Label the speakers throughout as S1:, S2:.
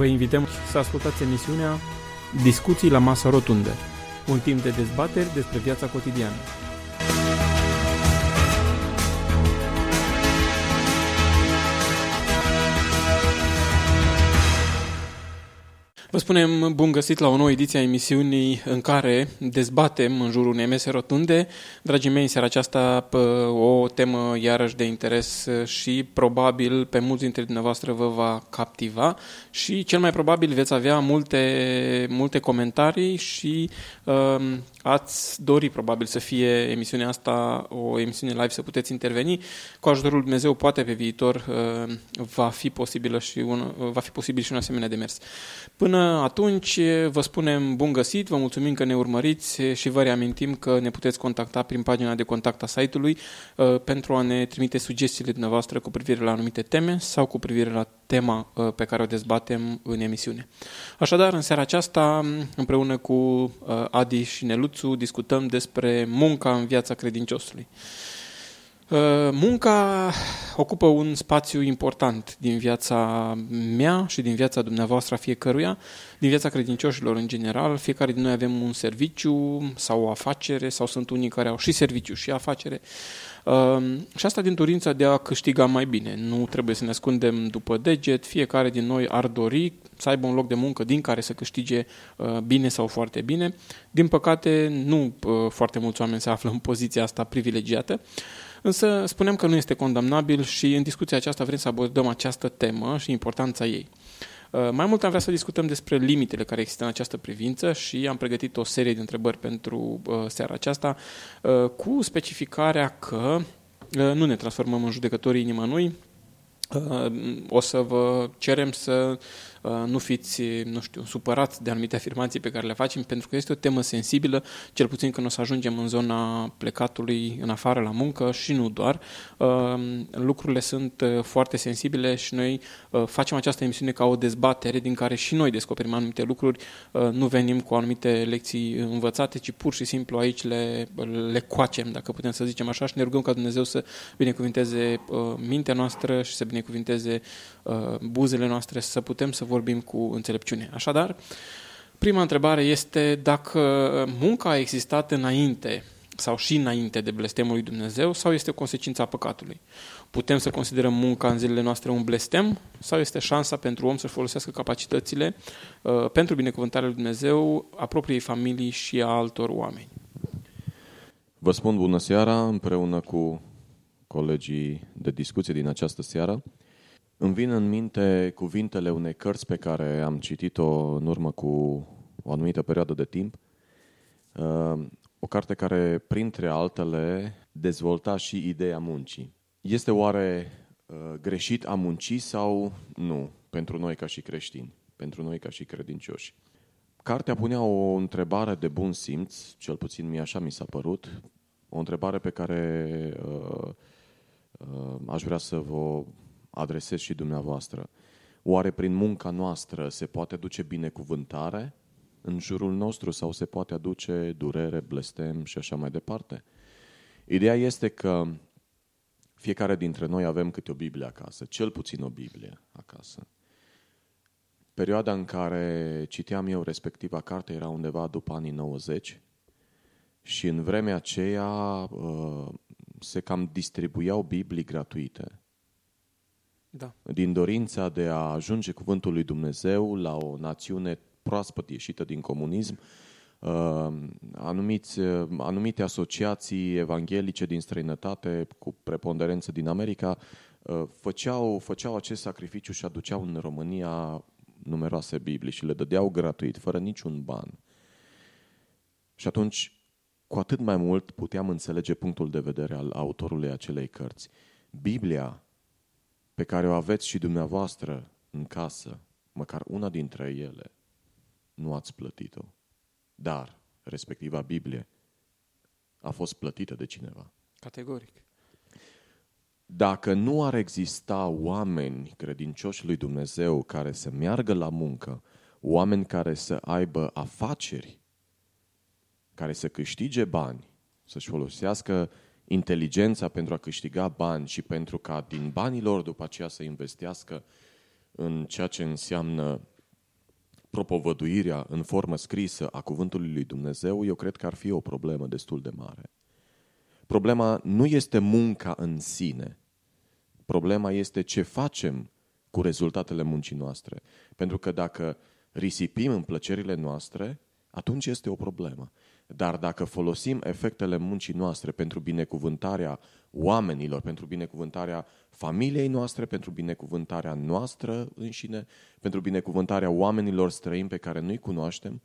S1: Vă invităm să ascultați emisiunea Discuții la masă rotundă, un timp de dezbateri despre viața cotidiană. Vă spunem bun găsit la o nouă ediție a emisiunii în care dezbatem în jurul unei mese rotunde. Dragii mei, în seara aceasta o temă iarăși de interes și probabil pe mulți dintre dumneavoastră vă va captiva și cel mai probabil veți avea multe, multe comentarii și um, ați dori probabil să fie emisiunea asta o emisiune live, să puteți interveni. Cu ajutorul Dumnezeu, poate pe viitor uh, va fi, posibilă și un, va fi posibil și un asemenea demers. Până atunci, vă spunem bun găsit, vă mulțumim că ne urmăriți și vă reamintim că ne puteți contacta prin pagina de contact a site-ului uh, pentru a ne trimite sugestiile dumneavoastră cu privire la anumite teme sau cu privire la tema uh, pe care o dezbatem în emisiune. Așadar, în seara aceasta, împreună cu Adi și Nelu, Luțu discutăm despre munca în viața credinciosului. Uh, munca ocupă un spațiu important din viața mea și din viața dumneavoastră a fiecăruia, din viața credincioșilor în general. Fiecare din noi avem un serviciu sau o afacere sau sunt unii care au și serviciu și afacere. Ehm, și asta din dorința de a câștiga mai bine. Nu trebuie să ne ascundem după deget, fiecare din noi ar dori să aibă un loc de muncă din care să câștige uh, bine sau foarte bine. Din păcate, nu uh, foarte mulți oameni se află în poziția asta privilegiată. Însă spunem că nu este condamnabil și în discuția aceasta vrem să abordăm această temă și importanța ei. Uh, mai mult am vrea să discutăm despre limitele care există în această privință și am pregătit o serie de întrebări pentru uh, seara aceasta uh, cu specificarea că nu ne transformăm în judecătorii nimănui, o să vă cerem să Uh, nu fiți, nu știu, supărați de anumite afirmații pe care le facem, pentru că este o temă sensibilă, cel puțin când o să ajungem în zona plecatului în afară la muncă și nu doar. Uh, lucrurile sunt uh, foarte sensibile și noi facem această emisiune ca o dezbatere din care și noi descoperim anumite lucruri, nu venim cu anumite lecții învățate, ci pur și simplu aici le, le coacem, dacă putem să zicem așa, și ne rugăm ca Dumnezeu să binecuvinteze mintea noastră și să binecuvinteze buzele noastre, să putem să vorbim cu înțelepciune. Așadar, prima întrebare este dacă munca a existat înainte sau și înainte de blestemul lui Dumnezeu sau este o consecință a păcatului. Putem să considerăm munca în zilele noastre un blestem sau este șansa pentru om să folosească capacitățile uh, pentru binecuvântarea lui Dumnezeu a propriei familii și a altor oameni.
S2: Vă spun bună seara împreună cu colegii de discuție din această seară. Îmi vin în minte cuvintele unei cărți pe care am citit-o în urmă cu o anumită perioadă de timp. Uh, o carte care, printre altele, dezvolta și ideea muncii. Este oare uh, greșit a munci sau nu pentru noi ca și creștini, pentru noi ca și credincioși? Cartea punea o întrebare de bun simț, cel puțin mie așa mi s-a părut, o întrebare pe care uh, uh, aș vrea să vă adresez și dumneavoastră. Oare prin munca noastră se poate duce binecuvântare în jurul nostru sau se poate aduce durere, blestem și așa mai departe? Ideea este că fiecare dintre noi avem câte o Biblie acasă, cel puțin o Biblie acasă. Perioada în care citeam eu respectiva carte era undeva după anii 90 și în vremea aceea uh, se cam distribuiau Biblii gratuite
S1: da.
S2: din dorința de a ajunge cuvântul lui Dumnezeu la o națiune proaspăt ieșită din comunism, uh, anumiți, uh, anumite asociații evanghelice din străinătate cu preponderență din America uh, făceau, făceau acest sacrificiu și aduceau în România numeroase Biblii și le dădeau gratuit, fără niciun ban. Și atunci, cu atât mai mult puteam înțelege punctul de vedere al autorului acelei cărți. Biblia pe care o aveți și dumneavoastră în casă, măcar una dintre ele, nu ați plătit-o. Dar, respectiva Biblie, a fost plătită de cineva.
S1: Categoric.
S2: Dacă nu ar exista oameni credincioși lui Dumnezeu care să meargă la muncă, oameni care să aibă afaceri, care să câștige bani, să-și folosească inteligența pentru a câștiga bani și pentru ca din banii lor după aceea să investească în ceea ce înseamnă propovăduirea în formă scrisă a cuvântului lui Dumnezeu, eu cred că ar fi o problemă destul de mare. Problema nu este munca în sine. Problema este ce facem cu rezultatele muncii noastre. Pentru că dacă risipim în plăcerile noastre, atunci este o problemă. Dar dacă folosim efectele muncii noastre pentru binecuvântarea oamenilor, pentru binecuvântarea familiei noastre, pentru binecuvântarea noastră înșine, pentru binecuvântarea oamenilor străini pe care nu-i cunoaștem,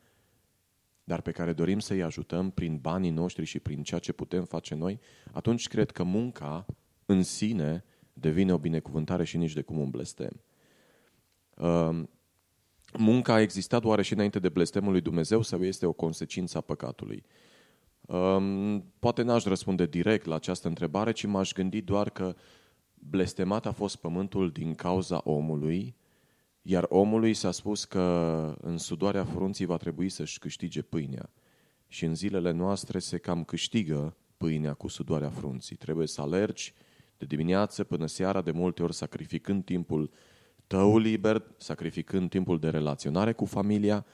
S2: dar pe care dorim să-i ajutăm prin banii noștri și prin ceea ce putem face noi, atunci cred că munca în sine devine o binecuvântare și nici de cum un blestem. Um, munca a existat oare și înainte de blestemul lui Dumnezeu sau este o consecință a păcatului? Um, poate n-aș răspunde direct la această întrebare, ci m-aș gândi doar că blestemat a fost pământul din cauza omului, iar omului s-a spus că în sudoarea frunții va trebui să-și câștige pâinea. Și în zilele noastre se cam câștigă pâinea cu sudoarea frunții. Trebuie să alergi de dimineață până seara, de multe ori sacrificând timpul tău liber, sacrificând timpul de relaționare cu familia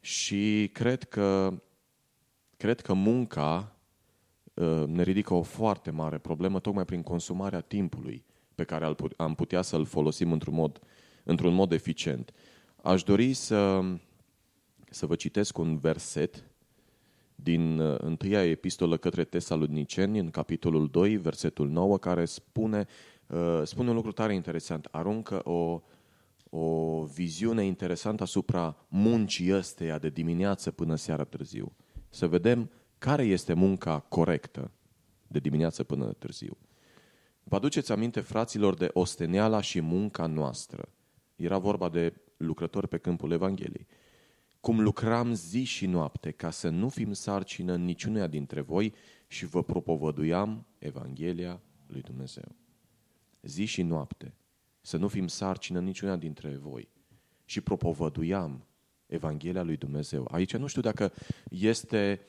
S2: și cred că, cred că munca uh, ne ridică o foarte mare problemă tocmai prin consumarea timpului pe care am putea să-l folosim într-un mod, într-un mod eficient. Aș dori să, să vă citesc un verset din uh, întâia epistolă către Tesaloniceni, în capitolul 2, versetul 9, care spune Uh, spune un lucru tare interesant. Aruncă o, o viziune interesantă asupra muncii ăsteia de dimineață până seara târziu. Să vedem care este munca corectă de dimineață până târziu. Vă aduceți aminte, fraților, de osteneala și munca noastră. Era vorba de lucrători pe câmpul Evangheliei. Cum lucram zi și noapte ca să nu fim sarcină niciunuia dintre voi și vă propovăduiam Evanghelia lui Dumnezeu zi și noapte, să nu fim sarcină niciuna dintre voi. Și propovăduiam Evanghelia lui Dumnezeu. Aici nu știu dacă este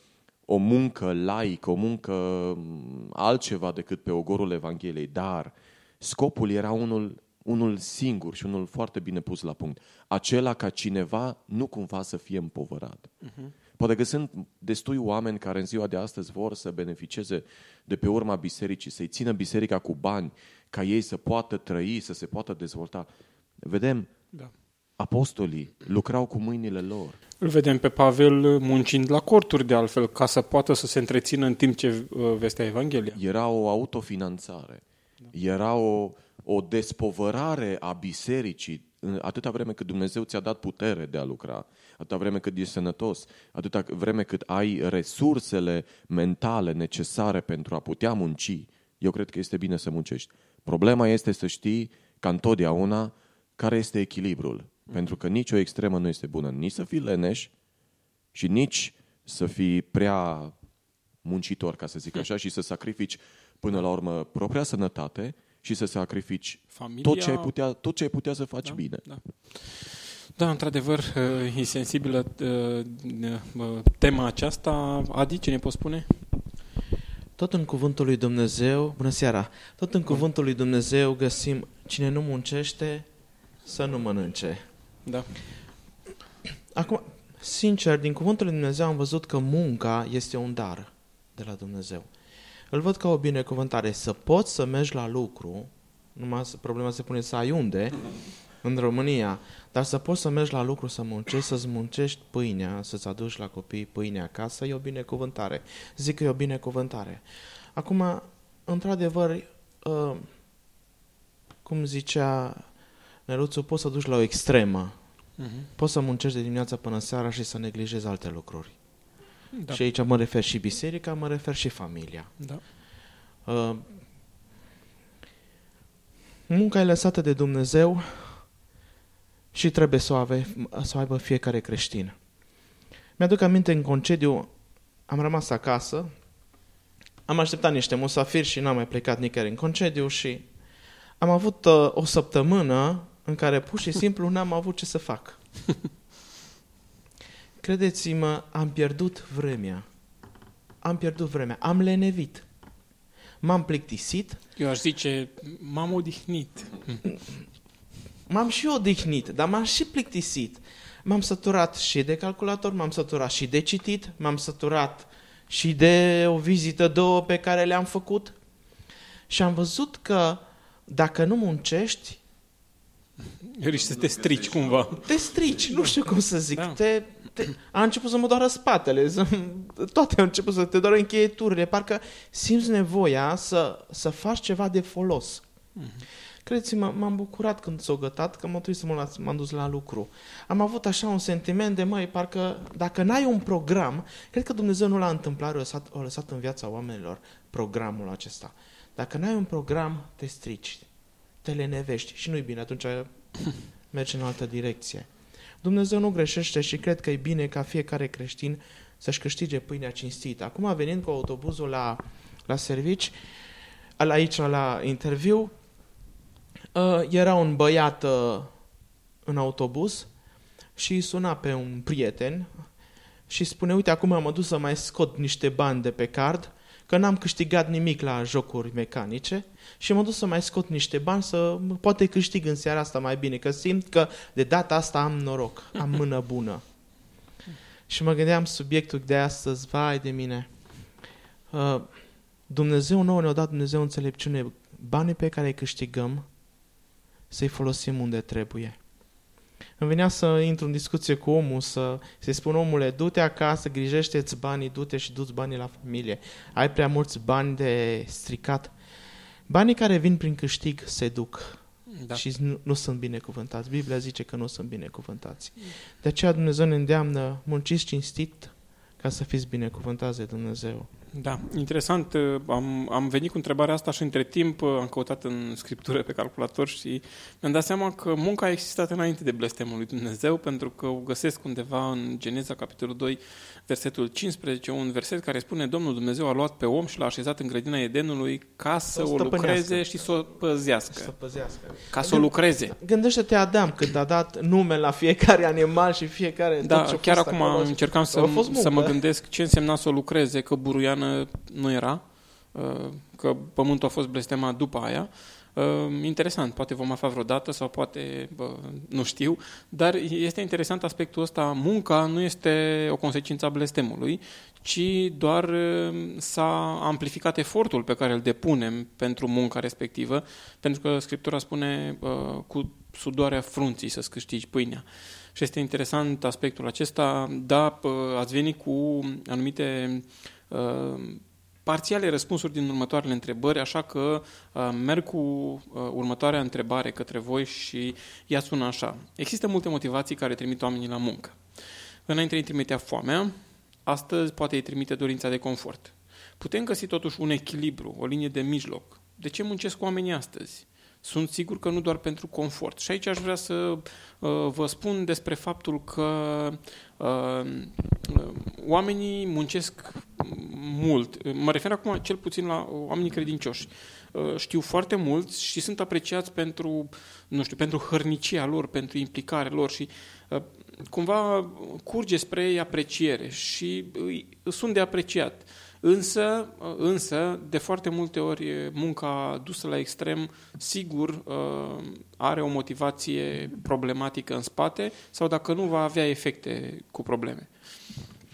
S2: o muncă laică, o muncă mm, altceva decât pe ogorul Evangheliei, dar scopul era unul, unul singur și unul foarte bine pus la punct. Acela ca cineva nu cumva să fie împovărat. Uh-huh. Poate că sunt destui oameni care în ziua de astăzi vor să beneficieze de pe urma bisericii, să-i țină biserica cu bani, ca ei să poată trăi, să se poată dezvolta. Vedem, da. apostolii lucrau cu mâinile lor.
S1: Îl vedem pe Pavel muncind la corturi, de altfel, ca să poată să se întrețină în timp ce uh, vestea Evanghelia.
S2: Era o autofinanțare. Da. Era o, o despovărare a bisericii atâta vreme cât Dumnezeu ți-a dat putere de a lucra, atâta vreme cât ești sănătos, atâta vreme cât ai resursele mentale necesare pentru a putea munci, eu cred că este bine să muncești. Problema este să știi ca întotdeauna care este echilibrul. Pentru că nicio extremă nu este bună. Nici să fii leneș și nici să fii prea muncitor, ca să zic așa, și să sacrifici până la urmă propria sănătate și să sacrifici Familia... tot, ce ai putea, tot ce ai putea să faci
S1: da,
S2: bine.
S1: Da. Da, într-adevăr, e sensibilă tema aceasta. Adi, ce ne poți spune?
S3: Tot în cuvântul lui Dumnezeu, bună seara, tot în cuvântul lui Dumnezeu găsim cine nu muncește să nu mănânce.
S1: Da.
S3: Acum, sincer, din cuvântul lui Dumnezeu am văzut că munca este un dar de la Dumnezeu. Îl văd ca o binecuvântare. Să poți să mergi la lucru, numai problema se pune să ai unde, în România, dar să poți să mergi la lucru, să muncești, să-ți muncești pâinea, să-ți aduci la copii pâinea acasă, e o binecuvântare. Zic că e o binecuvântare. Acum, într-adevăr, uh, cum zicea Neluțu, poți să duci la o extremă. Uh-huh. Poți să muncești de dimineața până seara și să neglijezi alte lucruri. Da. Și aici mă refer și biserica, mă refer și familia.
S1: Da.
S3: Uh, munca e lăsată de Dumnezeu și trebuie să o, ave, să o aibă fiecare creștin. Mi-aduc aminte în concediu, am rămas acasă, am așteptat niște musafiri și n-am mai plecat nicăieri în concediu și am avut uh, o săptămână în care pur și simplu n-am avut ce să fac. Credeți-mă, am pierdut vremea. Am pierdut vremea. Am lenevit. M-am plictisit.
S1: Eu aș zice, m-am odihnit.
S3: M-am și odihnit, dar m-am și plictisit. M-am săturat și de calculator, m-am săturat și de citit, m-am săturat și de o vizită, două pe care le-am făcut. Și am văzut că dacă nu muncești,
S1: Riști să te strici cumva.
S3: te strici, nu știu cum să zic.
S1: Da.
S3: Te, te, a început să mă doară spatele, să, toate au început să te doară încheieturile, parcă simți nevoia să, să faci ceva de folos. Credeți-mă, m-am bucurat când s-o gătat, că mă trebuie să mă las, m-am dus la lucru. Am avut așa un sentiment de, măi, parcă dacă n-ai un program, cred că Dumnezeu nu l-a întâmplat, a lăsat, a lăsat în viața oamenilor programul acesta. Dacă n-ai un program, te strici, te lenevești și nu-i bine, atunci mergi în altă direcție. Dumnezeu nu greșește și cred că e bine ca fiecare creștin să-și câștige pâinea cinstită. Acum, venind cu autobuzul la, la servici, la aici la interviu, uh, era un băiat uh, în autobuz și îi suna pe un prieten și spune, uite, acum am dus să mai scot niște bani de pe card, că n-am câștigat nimic la jocuri mecanice și m-am dus să mai scot niște bani să poate câștig în seara asta mai bine, că simt că de data asta am noroc, am mână bună. Și mă gândeam subiectul de astăzi, vai de mine. Uh, Dumnezeu nouă ne-a dat Dumnezeu înțelepciune. Banii pe care îi câștigăm să-i folosim unde trebuie. Îmi venea să intru în discuție cu omul, să, să-i spun omule, du-te acasă, grijește-ți banii, du-te și du-ți banii la familie. Ai prea mulți bani de stricat. Banii care vin prin câștig se duc
S1: Da.
S3: și nu, nu sunt binecuvântați. Biblia zice că nu sunt binecuvântați. De aceea Dumnezeu ne îndeamnă, munciți cinstit ca să fiți binecuvântați de Dumnezeu.
S1: Da, interesant. uh, Am, am venit cu întrebarea asta și între timp uh, am căutat în scriptură pe calculator și mi-am dat seama că munca a existat înainte de blestemul lui Dumnezeu, pentru că o găsesc undeva în Geneza, capitolul 2, versetul 15, un verset care spune Domnul Dumnezeu a luat pe om și l-a așezat în grădina Edenului ca să
S3: Să o
S1: o
S3: stăpânească.
S1: lucreze și să o păzească.
S3: Să păzească.
S1: Ca să o lucreze.
S3: Gândește-te Adam când a dat nume la fiecare animal și fiecare... tot
S1: Da,
S3: ce-a
S1: chiar
S3: fost
S1: acum
S3: acolo.
S1: încercam să,
S3: A fost
S1: să mă
S3: muncă.
S1: gândesc ce însemna să o lucreze, că buruiană nu era, uh, că pământul a fost blestemat după aia. Uh, Interesant, poate vom afla vreodată sau poate, bă, nu știu, dar este interesant aspectul ăsta, munca nu este o consecință a blestemului, ci doar uh, s-a amplificat efortul pe care îl depunem pentru munca respectivă, pentru că Scriptura spune uh, cu sudoarea frunții să-ți câștigi pâinea. Și este interesant aspectul acesta, da, pă, ați venit cu anumite uh, parțiale răspunsuri din următoarele întrebări, așa că uh, merg cu uh, următoarea întrebare către voi și ea sună așa. Există multe motivații care trimit oamenii la muncă. Înainte îi trimitea foamea, astăzi poate îi trimite dorința de confort. Putem găsi totuși un echilibru, o linie de mijloc. De ce muncesc oamenii astăzi? Sunt sigur că nu doar pentru confort. Și aici aș vrea să uh, vă spun despre faptul că uh, oamenii muncesc mult. Mă refer acum cel puțin la oamenii credincioși. Uh, știu foarte mulți și sunt apreciați pentru, nu știu, pentru hărnicia lor, pentru implicarea lor și uh, cumva curge spre ei apreciere și îi- sunt de apreciat. Însă, însă, de foarte multe ori, munca dusă la extrem, sigur, uh, are o motivație problematică în spate sau dacă nu, va avea efecte cu probleme.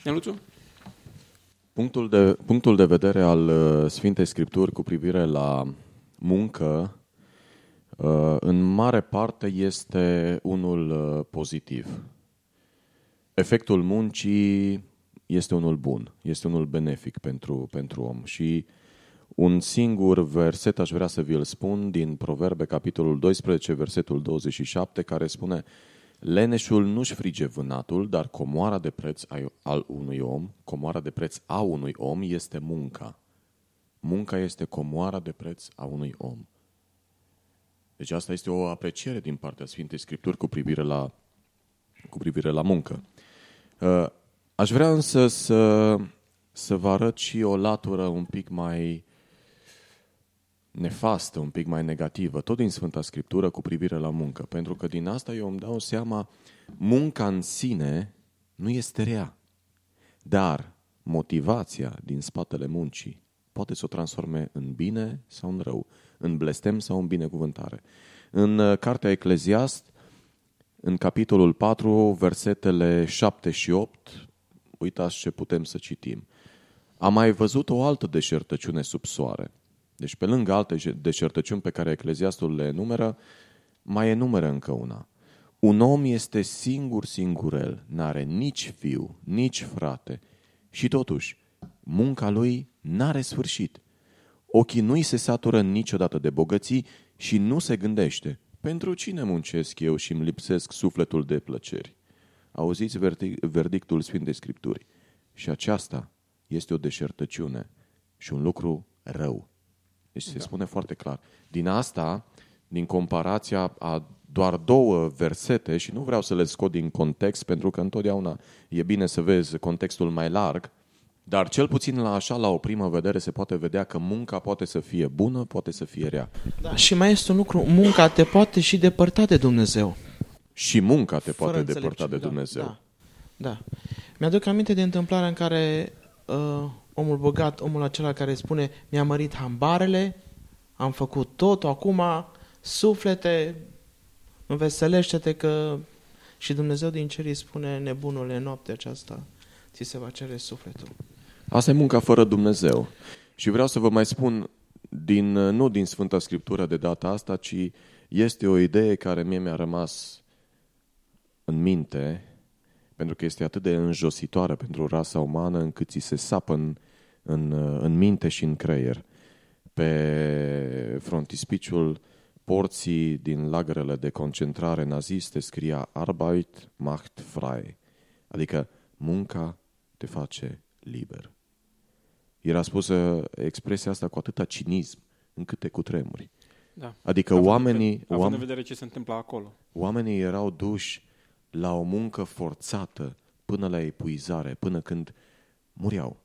S1: Neluțu?
S2: Punctul de, punctul de vedere al uh, Sfintei Scripturi cu privire la muncă, uh, în mare parte este unul uh, pozitiv. Efectul muncii este unul bun, este unul benefic pentru, pentru om și un singur verset aș vrea să vi-l spun din Proverbe, capitolul 12, versetul 27, care spune Leneșul nu-și frige vânatul, dar comoara de preț ai- al unui om, comoara de preț a unui om este munca. Munca este comoara de preț a unui om. Deci asta este o apreciere din partea Sfintei Scripturi cu privire la, cu privire la muncă. Uh, Aș vrea însă să, să vă arăt și o latură un pic mai nefastă, un pic mai negativă, tot din Sfânta Scriptură cu privire la muncă. Pentru că din asta eu îmi dau seama, munca în sine nu este rea. Dar motivația din spatele muncii poate să o transforme în bine sau în rău, în blestem sau în binecuvântare. În uh, cartea Ecleziast în capitolul 4, versetele 7 și 8, uitați ce putem să citim. Am mai văzut o altă deșertăciune sub soare. Deci pe lângă alte deșertăciuni pe care Ecleziastul le enumeră, mai enumeră încă una. Un om este singur singurel, n-are nici fiu, nici frate și totuși munca lui n-are sfârșit. Ochii nu-i se satură niciodată de bogății și nu se gândește, pentru cine muncesc eu și îmi lipsesc sufletul de plăceri? Auziți verdictul Sfintei Scripturi. Și aceasta este o deșertăciune și un lucru rău. Deci se da. spune foarte clar. Din asta, din comparația a doar două versete, și nu vreau să le scot din context, pentru că întotdeauna e bine să vezi contextul mai larg, dar cel puțin la așa, la o primă vedere, se poate vedea că munca poate să fie bună, poate să fie rea.
S3: Da, și mai este un lucru, munca te poate și depărta de Dumnezeu.
S2: Și munca te Fără poate depărta de da, Dumnezeu.
S3: Da, da. Mi-aduc aminte de întâmplarea în care uh, omul bogat, omul acela care spune mi-a mărit hambarele, am făcut totul, acum suflete, înveselește-te că și Dumnezeu din cer îi spune nebunule noaptea aceasta ți se va cere sufletul.
S2: Asta e munca fără Dumnezeu. Și vreau să vă mai spun, din, nu din Sfânta Scriptură de data asta, ci este o idee care mie mi-a rămas în minte, pentru că este atât de înjositoare pentru rasa umană, încât ți se sapă în, în, în minte și în creier. Pe frontispiciul porții din lagărele de concentrare naziste scria Arbeit macht frei, adică munca te face liber. Era spusă expresia asta cu atâta cinism, încât te cutremuri.
S1: Da.
S2: Adică având oamenii... Având
S1: oameni, în vedere ce se întâmplă acolo.
S2: Oamenii erau duși la o muncă forțată până la epuizare, până când muriau.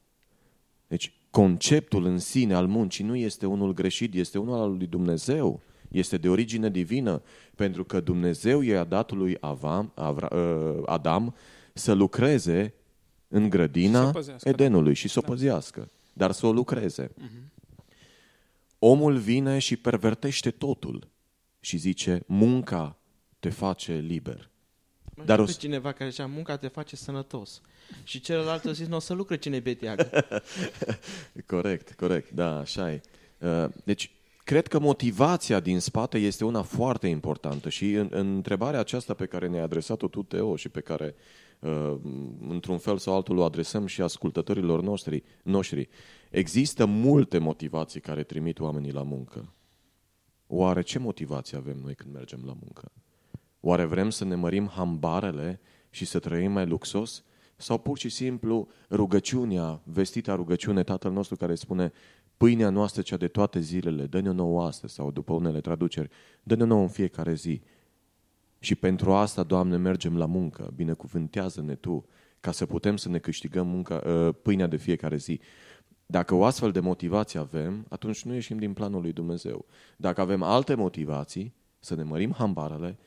S2: Deci, conceptul în sine al muncii nu este unul greșit, este unul al lui Dumnezeu. Este de origine divină, pentru că Dumnezeu i-a dat lui Avam, Avra, uh, Adam să lucreze în grădina și Edenului și să o da. păzească, dar să o lucreze. Uh-huh. Omul vine și pervertește totul și zice, munca te face liber.
S3: Mă Dar o... cineva care zicea, munca te face sănătos. Și celălalt a zis, nu o să lucre cine beteagă.
S2: corect, corect, da, așa e. Uh, deci, cred că motivația din spate este una foarte importantă și în, în întrebarea aceasta pe care ne-ai adresat-o tu, Teo, și pe care uh, într-un fel sau altul o adresăm și ascultătorilor noștri, noștri, există multe motivații care trimit oamenii la muncă. Oare ce motivație avem noi când mergem la muncă? Oare vrem să ne mărim hambarele și să trăim mai luxos? Sau pur și simplu rugăciunea, vestita rugăciune Tatăl nostru care spune pâinea noastră cea de toate zilele, dă-ne nouă astăzi, sau după unele traduceri, dă-ne nouă în fiecare zi. Și pentru asta, Doamne, mergem la muncă, binecuvântează-ne Tu, ca să putem să ne câștigăm munca, ă, pâinea de fiecare zi. Dacă o astfel de motivație avem, atunci nu ieșim din planul lui Dumnezeu. Dacă avem alte motivații, să ne mărim hambarele,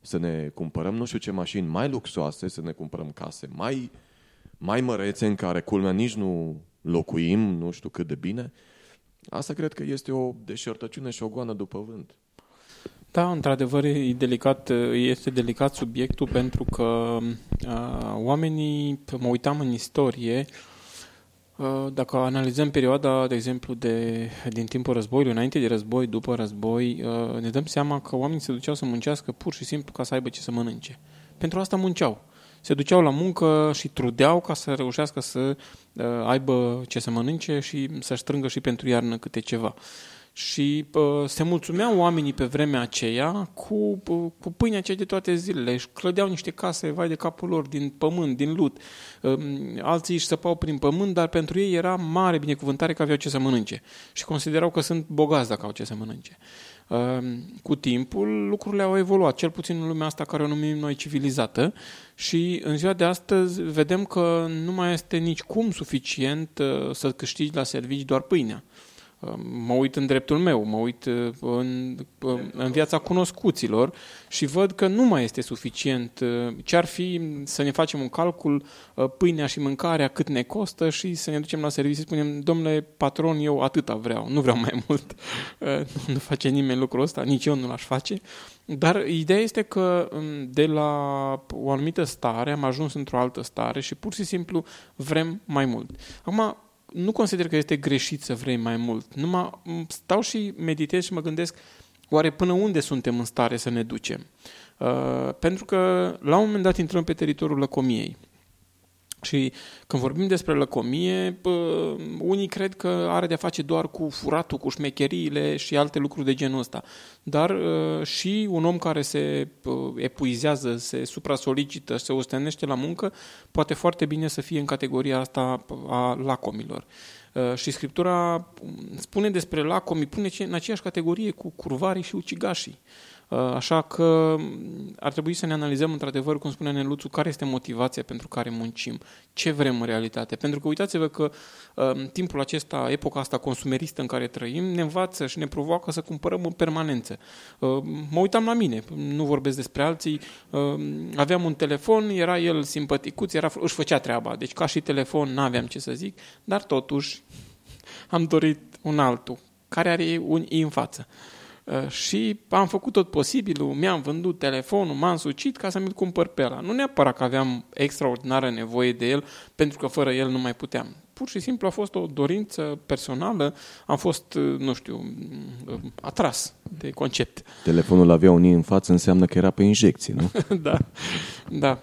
S2: să ne cumpărăm nu știu ce mașini mai luxoase, să ne cumpărăm case mai, mai mărețe în care culmea nici nu locuim, nu știu cât de bine, asta cred că este o deșertăciune și o goană după vânt.
S1: Da, într-adevăr e delicat, este delicat subiectul pentru că uh, oamenii, mă uitam în istorie, uh, dacă analizăm perioada, de exemplu, de, din timpul războiului, înainte de război, după război, uh, ne dăm seama că oamenii se duceau să muncească pur și simplu ca să aibă ce să mănânce. Pentru asta munceau. Se duceau la muncă și trudeau ca să reușească să uh, aibă ce să mănânce și să-și strângă și pentru iarnă câte ceva. Și uh, se mulțumeau oamenii pe vremea aceea cu, uh, cu pâinea cea de toate zilele. Își clădeau niște case, vai de capul lor, din pământ, din lut. Uh, alții își săpau prin pământ, dar pentru ei era mare binecuvântare că aveau ce să mănânce. Și considerau că sunt bogați dacă au ce să mănânce. Uh, cu timpul lucrurile au evoluat, cel puțin în lumea asta care o numim noi civilizată și în ziua de astăzi vedem că nu mai este nici cum suficient uh, să câștigi la servici doar pâinea mă uit în dreptul meu, mă uit uh, în, uh, în viața cunoscuților și văd că nu mai este suficient. Uh, ce ar fi să ne facem un calcul, pâinea și mâncarea, cât ne costă și să ne ducem la serviciu și spunem, domnule patron, eu atâta vreau, nu vreau mai mult. Nu face nimeni lucrul ăsta, nici eu nu l-aș face. Dar ideea este că um, de la o anumită stare am ajuns într-o altă stare și pur și simplu vrem mai mult. Acum, nu consider că este greșit să vrei mai mult. Numai stau și meditez și mă gândesc oare până unde suntem în stare să ne ducem. Uh, pentru că la un moment dat intrăm pe teritoriul lăcomiei. Și când vorbim despre lăcomie, unii cred că are de-a face doar cu furatul, cu șmecheriile și alte lucruri de genul ăsta. Dar ă, și un om care se epuizează, se supra-solicită, se ostenește la muncă, poate foarte bine să fie în categoria asta a lacomilor. Ă, și Scriptura spune despre lacomi, pune în aceeași categorie cu curvarii și ucigașii. Uh, așa că mm, ar trebui să ne analizăm într-adevăr, cum spune Neluțu, care este motivația pentru care muncim, ce vrem în realitate. Pentru că uitați-vă că uh, timpul acesta, epoca asta consumeristă în care trăim, ne învață și ne provoacă să cumpărăm în permanență. Uh, mă uitam la mine, nu vorbesc despre alții, uh, aveam un telefon, era el simpaticuț, era, își făcea treaba, deci ca și telefon n-aveam ce să zic, dar totuși am dorit un altul, care are un i în față. Uh, Uh, și am făcut tot posibilul, mi-am vândut telefonul, m-am sucit ca să mi-l cumpăr pe ăla. Nu neapărat că aveam extraordinară nevoie de el, pentru că fără el nu mai puteam. Pur și simplu a fost o dorință personală, am fost, uh, nu știu, uh, atras de concept.
S2: Telefonul avea un în față, înseamnă că era pe injecții, nu?
S1: da, da.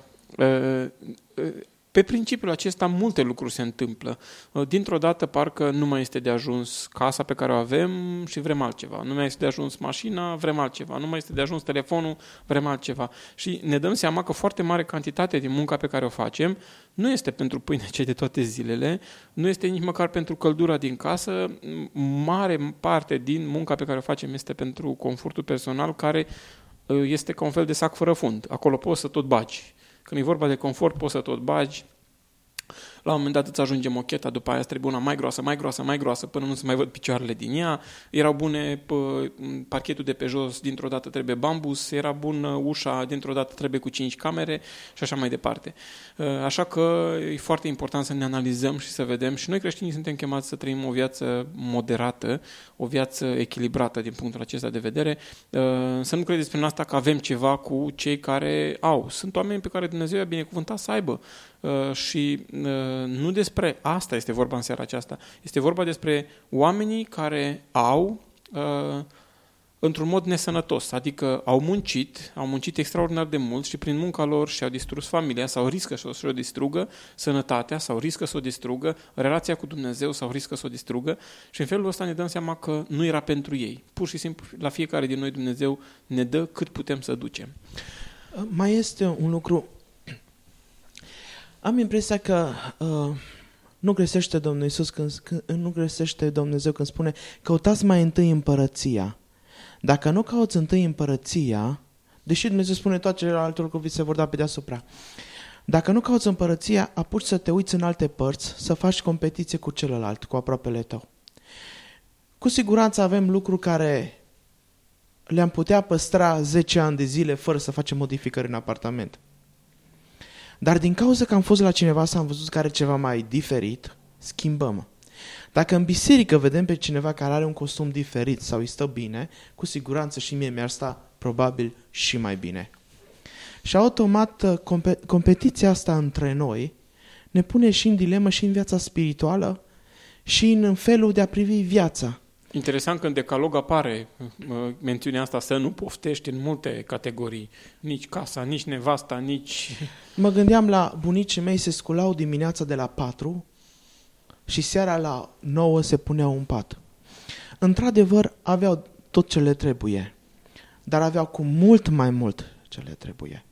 S1: Pe principiul acesta multe lucruri se întâmplă. Uh, dintr-o dată parcă nu mai este de ajuns casa pe care o avem și vrem altceva. Nu mai este de ajuns mașina, vrem altceva. Nu mai este de ajuns telefonul, vrem altceva. Și ne dăm seama că foarte mare cantitate din munca pe care o facem nu este pentru pâine ce de toate zilele, nu este nici măcar pentru căldura din casă. Mare parte din munca pe care o facem este pentru confortul personal care uh, este ca un fel de sac fără fund. Acolo poți să tot bagi când e vorba de confort, poți să tot bagi, la un moment dat îți ajunge mocheta, după aia trebuie una mai groasă, mai groasă, mai groasă, până nu se mai văd picioarele din ea. Erau bune parchetul de pe jos, dintr-o dată trebuie bambus, era bun ușa, dintr-o dată trebuie cu cinci camere și așa mai departe. Uh, așa că e foarte important să ne analizăm și să vedem și noi creștinii suntem chemați să trăim o viață moderată, o viață echilibrată din punctul acesta de vedere. Uh, să nu credeți prin asta că avem ceva cu cei care au. Sunt oameni pe care Dumnezeu i-a binecuvântat să aibă Uh, și uh, nu despre asta este vorba în seara aceasta. Este vorba despre oamenii care au uh, într-un mod nesănătos, adică au muncit, au muncit extraordinar de mult și prin munca lor și-au distrus familia sau riscă să o distrugă, sănătatea sau riscă să o distrugă, relația cu Dumnezeu sau riscă să o distrugă și în felul ăsta ne dăm seama că nu era pentru ei. Pur și simplu la fiecare din noi Dumnezeu ne dă cât putem să ducem.
S3: Mai este un lucru am impresia că uh, nu gresește Domnul Iisus când, când, nu gresește Dumnezeu când spune căutați mai întâi împărăția. Dacă nu cauți întâi împărăția, deși Dumnezeu spune toate celelalte lucruri vi se vor da pe deasupra, dacă nu cauți împărăția, apuci să te uiți în alte părți, să faci competiție cu celălalt, cu aproapele tău. Cu siguranță avem lucruri care le-am putea păstra 10 ani de zile fără să facem modificări în apartament. Dar din cauza că am fost la cineva să am văzut că are ceva mai diferit, schimbăm. Dacă în biserică vedem pe cineva care are un costum diferit sau îi stă bine, cu siguranță și mie mi-ar sta probabil și mai bine. Și automat uh, competiția asta între noi ne pune și în dilemă și în viața spirituală și în felul de a privi viața.
S1: Interesant că în decalog apare mențiunea asta să nu poftești în multe categorii. Nici casa, nici nevasta, nici...
S3: Mă gândeam la bunicii mei se sculau dimineața de la 4 și seara la 9 se puneau un pat. Într-adevăr, aveau tot ce le trebuie, dar aveau cu mult mai mult ce le trebuie.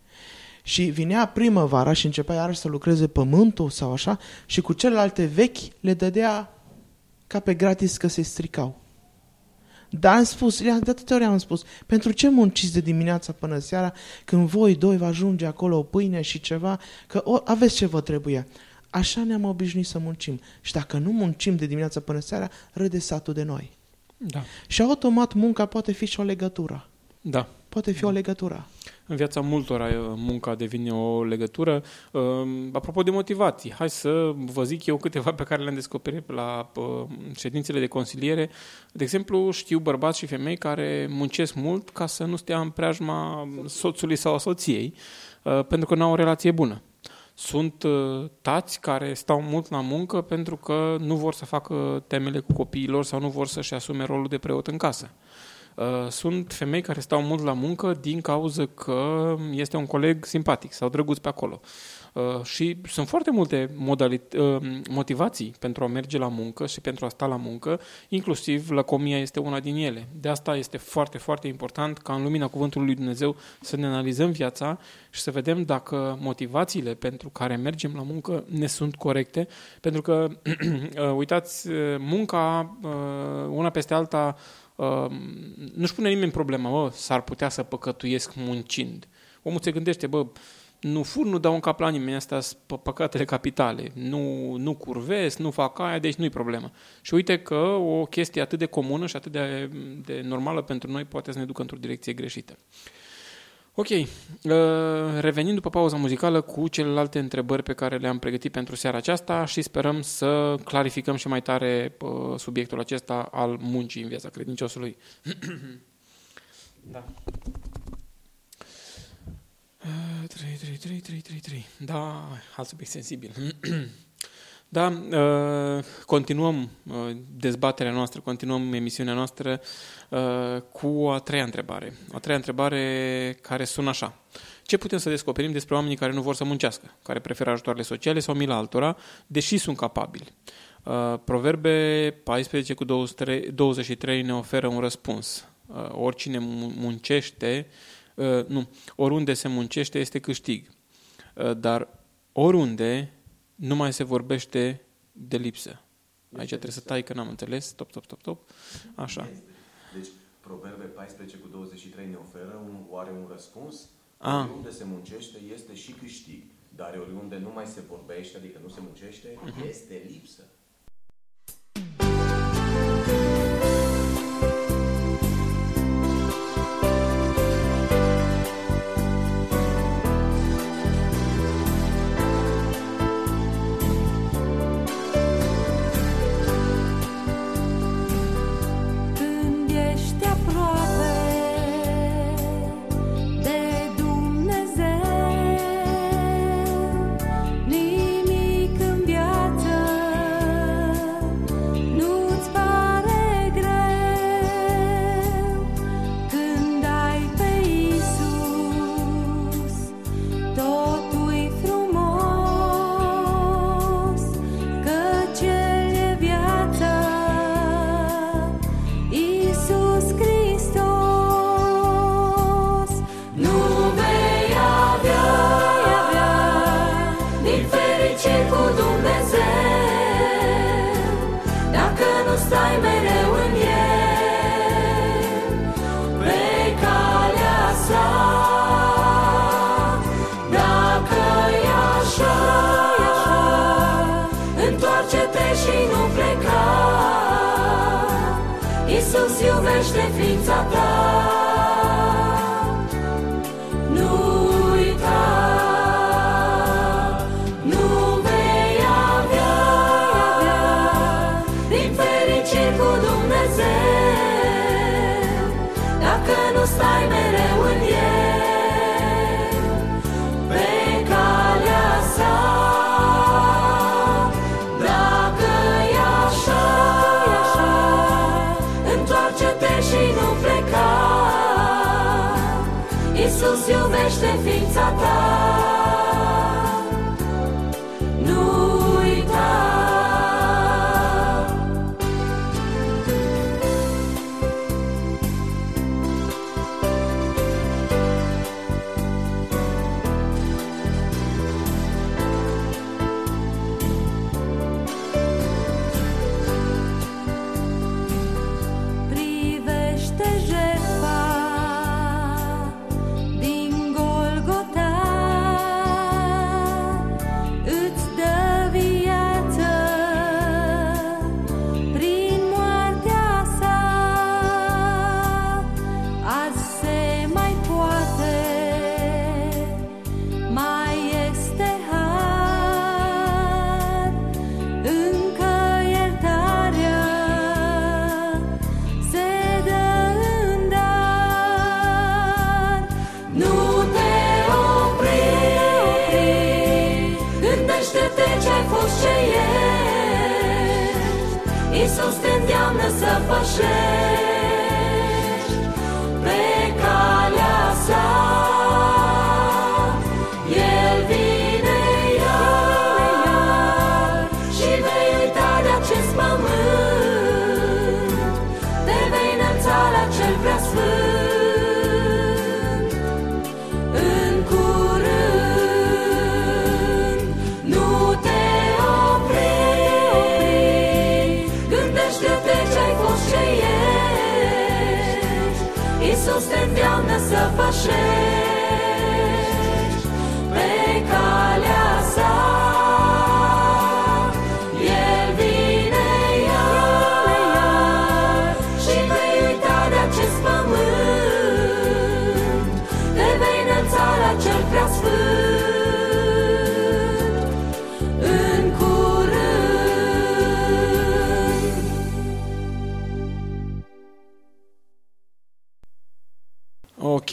S3: Și vinea primăvara și începea iarăși să lucreze pământul sau așa și cu celelalte vechi le dădea ca pe gratis că se stricau. Dar am spus, de atâtea ori am spus, pentru ce munciți de dimineața până seara când voi doi vă ajunge acolo o pâine și ceva, că o, aveți ce vă trebuie. Așa ne-am obișnuit să muncim. Și dacă nu muncim de dimineața până seara, râde satul de noi.
S1: Da.
S3: Și automat munca poate fi și o legătură.
S1: Da.
S3: Poate fi o legătură.
S1: În viața multora uh, munca devine o legătură. Uh, Apropo de motivații, hai să vă zic eu câteva pe care le-am descoperit la uh, ședințele de consiliere. De exemplu, știu bărbați și femei care muncesc mult ca să nu stea în preajma soțului sau a soției, uh, pentru că nu au o relație bună. Sunt uh, tați care stau mult la muncă pentru că nu vor să facă temele cu copiilor sau nu vor să-și asume rolul de preot în casă. Uh, Sunt femei care stau mult la muncă din cauza că este un coleg simpatic sau drăguț pe acolo. Uh, Și sunt foarte multe modalit- uh, motivații pentru a merge la muncă și pentru a sta la muncă, inclusiv lăcomia este una din ele. De asta este foarte, foarte important ca în lumina Cuvântului lui Dumnezeu să ne analizăm viața și să vedem dacă motivațiile pentru care mergem la muncă ne sunt corecte, pentru că, uh, uitați, uh, munca uh, una peste alta uh, nu-și pune nimeni problema, bă, s-ar putea să păcătuiesc muncind. Omul se gândește, bă, nu fur, nu dau un cap la nimeni, astea sunt păcatele capitale, nu, nu curvesc, nu fac aia, deci nu-i problemă. Și uite că o chestie atât de comună și atât de, de normală pentru noi poate să ne ducă într-o direcție greșită. Ok, uh, revenind după pauza muzicală cu celelalte întrebări pe care le-am pregătit pentru seara aceasta și sperăm să clarificăm și mai tare uh, subiectul acesta al muncii în viața credinciosului. da. 3, 3, 3, 3, 3, 3. Da, alt subiect sensibil. da, uh, continuăm uh, dezbaterea noastră, continuăm emisiunea noastră uh, cu a treia întrebare. A treia întrebare care sună așa. Ce putem să descoperim despre oamenii care nu vor să muncească, care preferă ajutoarele sociale sau mila altora, deși sunt capabili? Uh, Proverbe 14 cu 23, 23 ne oferă un răspuns. Uh, oricine mu- muncește, uh, nu, oriunde se muncește este câștig. Uh, dar oriunde nu mai se vorbește de lipsă. Aici trebuie să tai că n-am înțeles. Top, top, top, top. Așa.
S4: Deci, Proverbe 14 cu 23 ne oferă un, oare un răspuns?
S1: Ah.
S4: Oriunde se muncește este și câștig, dar oriunde nu mai se vorbește, adică nu se muncește, este lipsă.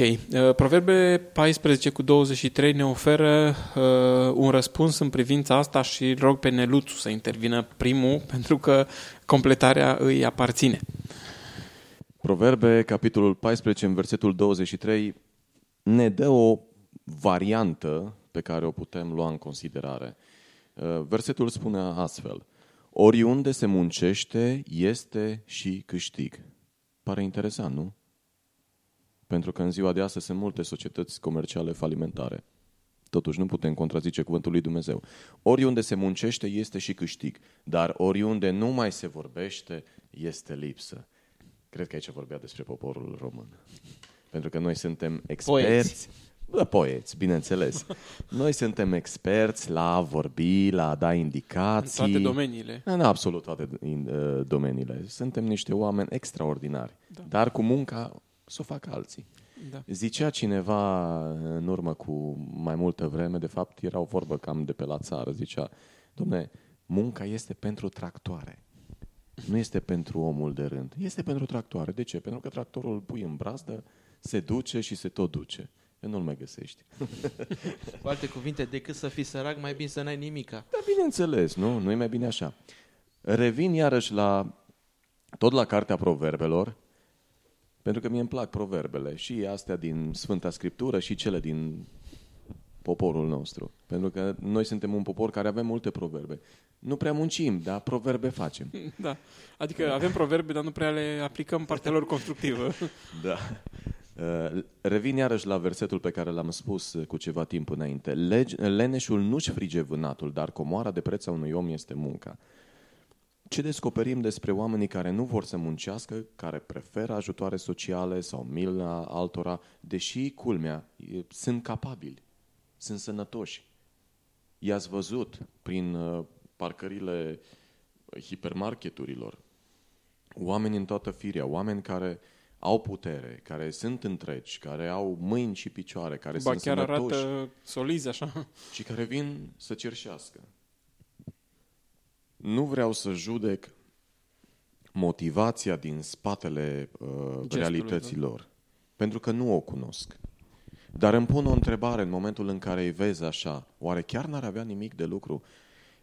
S1: Ok. Uh, Proverbele 14 cu 23 ne oferă uh, un răspuns în privința asta și rog pe Neluțu să intervină primul, pentru că completarea îi aparține.
S2: Proverbe, capitolul 14, în versetul 23, ne dă o variantă pe care o putem lua în considerare. Uh, Versetul spune astfel, Oriunde se muncește, este și câștig. Pare interesant, nu? Pentru că în ziua de astăzi sunt multe societăți comerciale falimentare. Totuși nu putem contrazice cuvântul lui Dumnezeu. Oriunde se muncește este și câștig, dar oriunde nu mai se vorbește este lipsă. Cred că aici vorbea despre poporul român. Pentru că noi suntem experți.
S3: Poeți.
S2: Da, poeți, bineînțeles. Noi suntem experți la a vorbi, la a da
S1: În
S2: indicații.
S1: toate domeniile.
S2: În absolut toate in- uh, domeniile. Suntem niște oameni extraordinari. Da. Dar cu munca să o fac alții.
S1: Da.
S2: Zicea cineva în urmă cu mai multă vreme, de fapt era o vorbă cam de pe la țară, zicea, domne, munca este pentru tractoare. Nu este pentru omul de rând. Este pentru tractoare. De ce? Pentru că tractorul îl pui în brazdă, se duce și se tot duce. Eu nu-l mai găsești.
S3: Cu alte cuvinte, decât să fii sărac, mai bine să n-ai nimica.
S2: Da, bineînțeles, nu? Nu e mai bine așa. Revin iarăși la, tot la Cartea Proverbelor, pentru că mie îmi plac proverbele, și astea din Sfânta Scriptură și cele din poporul nostru. Pentru că noi suntem un popor care avem multe proverbe. Nu prea muncim, dar proverbe facem.
S1: Da. Adică avem proverbe, dar nu prea le aplicăm partea lor constructivă.
S2: Da. Uh, Revin iarăși la versetul pe care l-am spus uh, cu ceva timp înainte. Lege- Leneșul nu-și frige vânatul, dar comoara de preț a unui om este munca. Ce descoperim despre oamenii care nu vor să muncească, care preferă ajutoare sociale sau mila altora, deși, culmea, e- sunt capabili, sunt sănătoși. I-ați văzut prin uh, parcările hipermarketurilor, oameni în toată firea, oameni care au putere, care sunt întregi, care au mâini și picioare, care
S1: Ba
S2: sunt
S1: chiar
S2: sănătoși
S1: arată solizi așa.
S2: și care vin să cerșească. Nu vreau să judec motivația din spatele uh, realităților, pentru că nu o cunosc. Dar îmi pun o întrebare în momentul în care îi vezi așa, oare chiar n-ar avea nimic de lucru?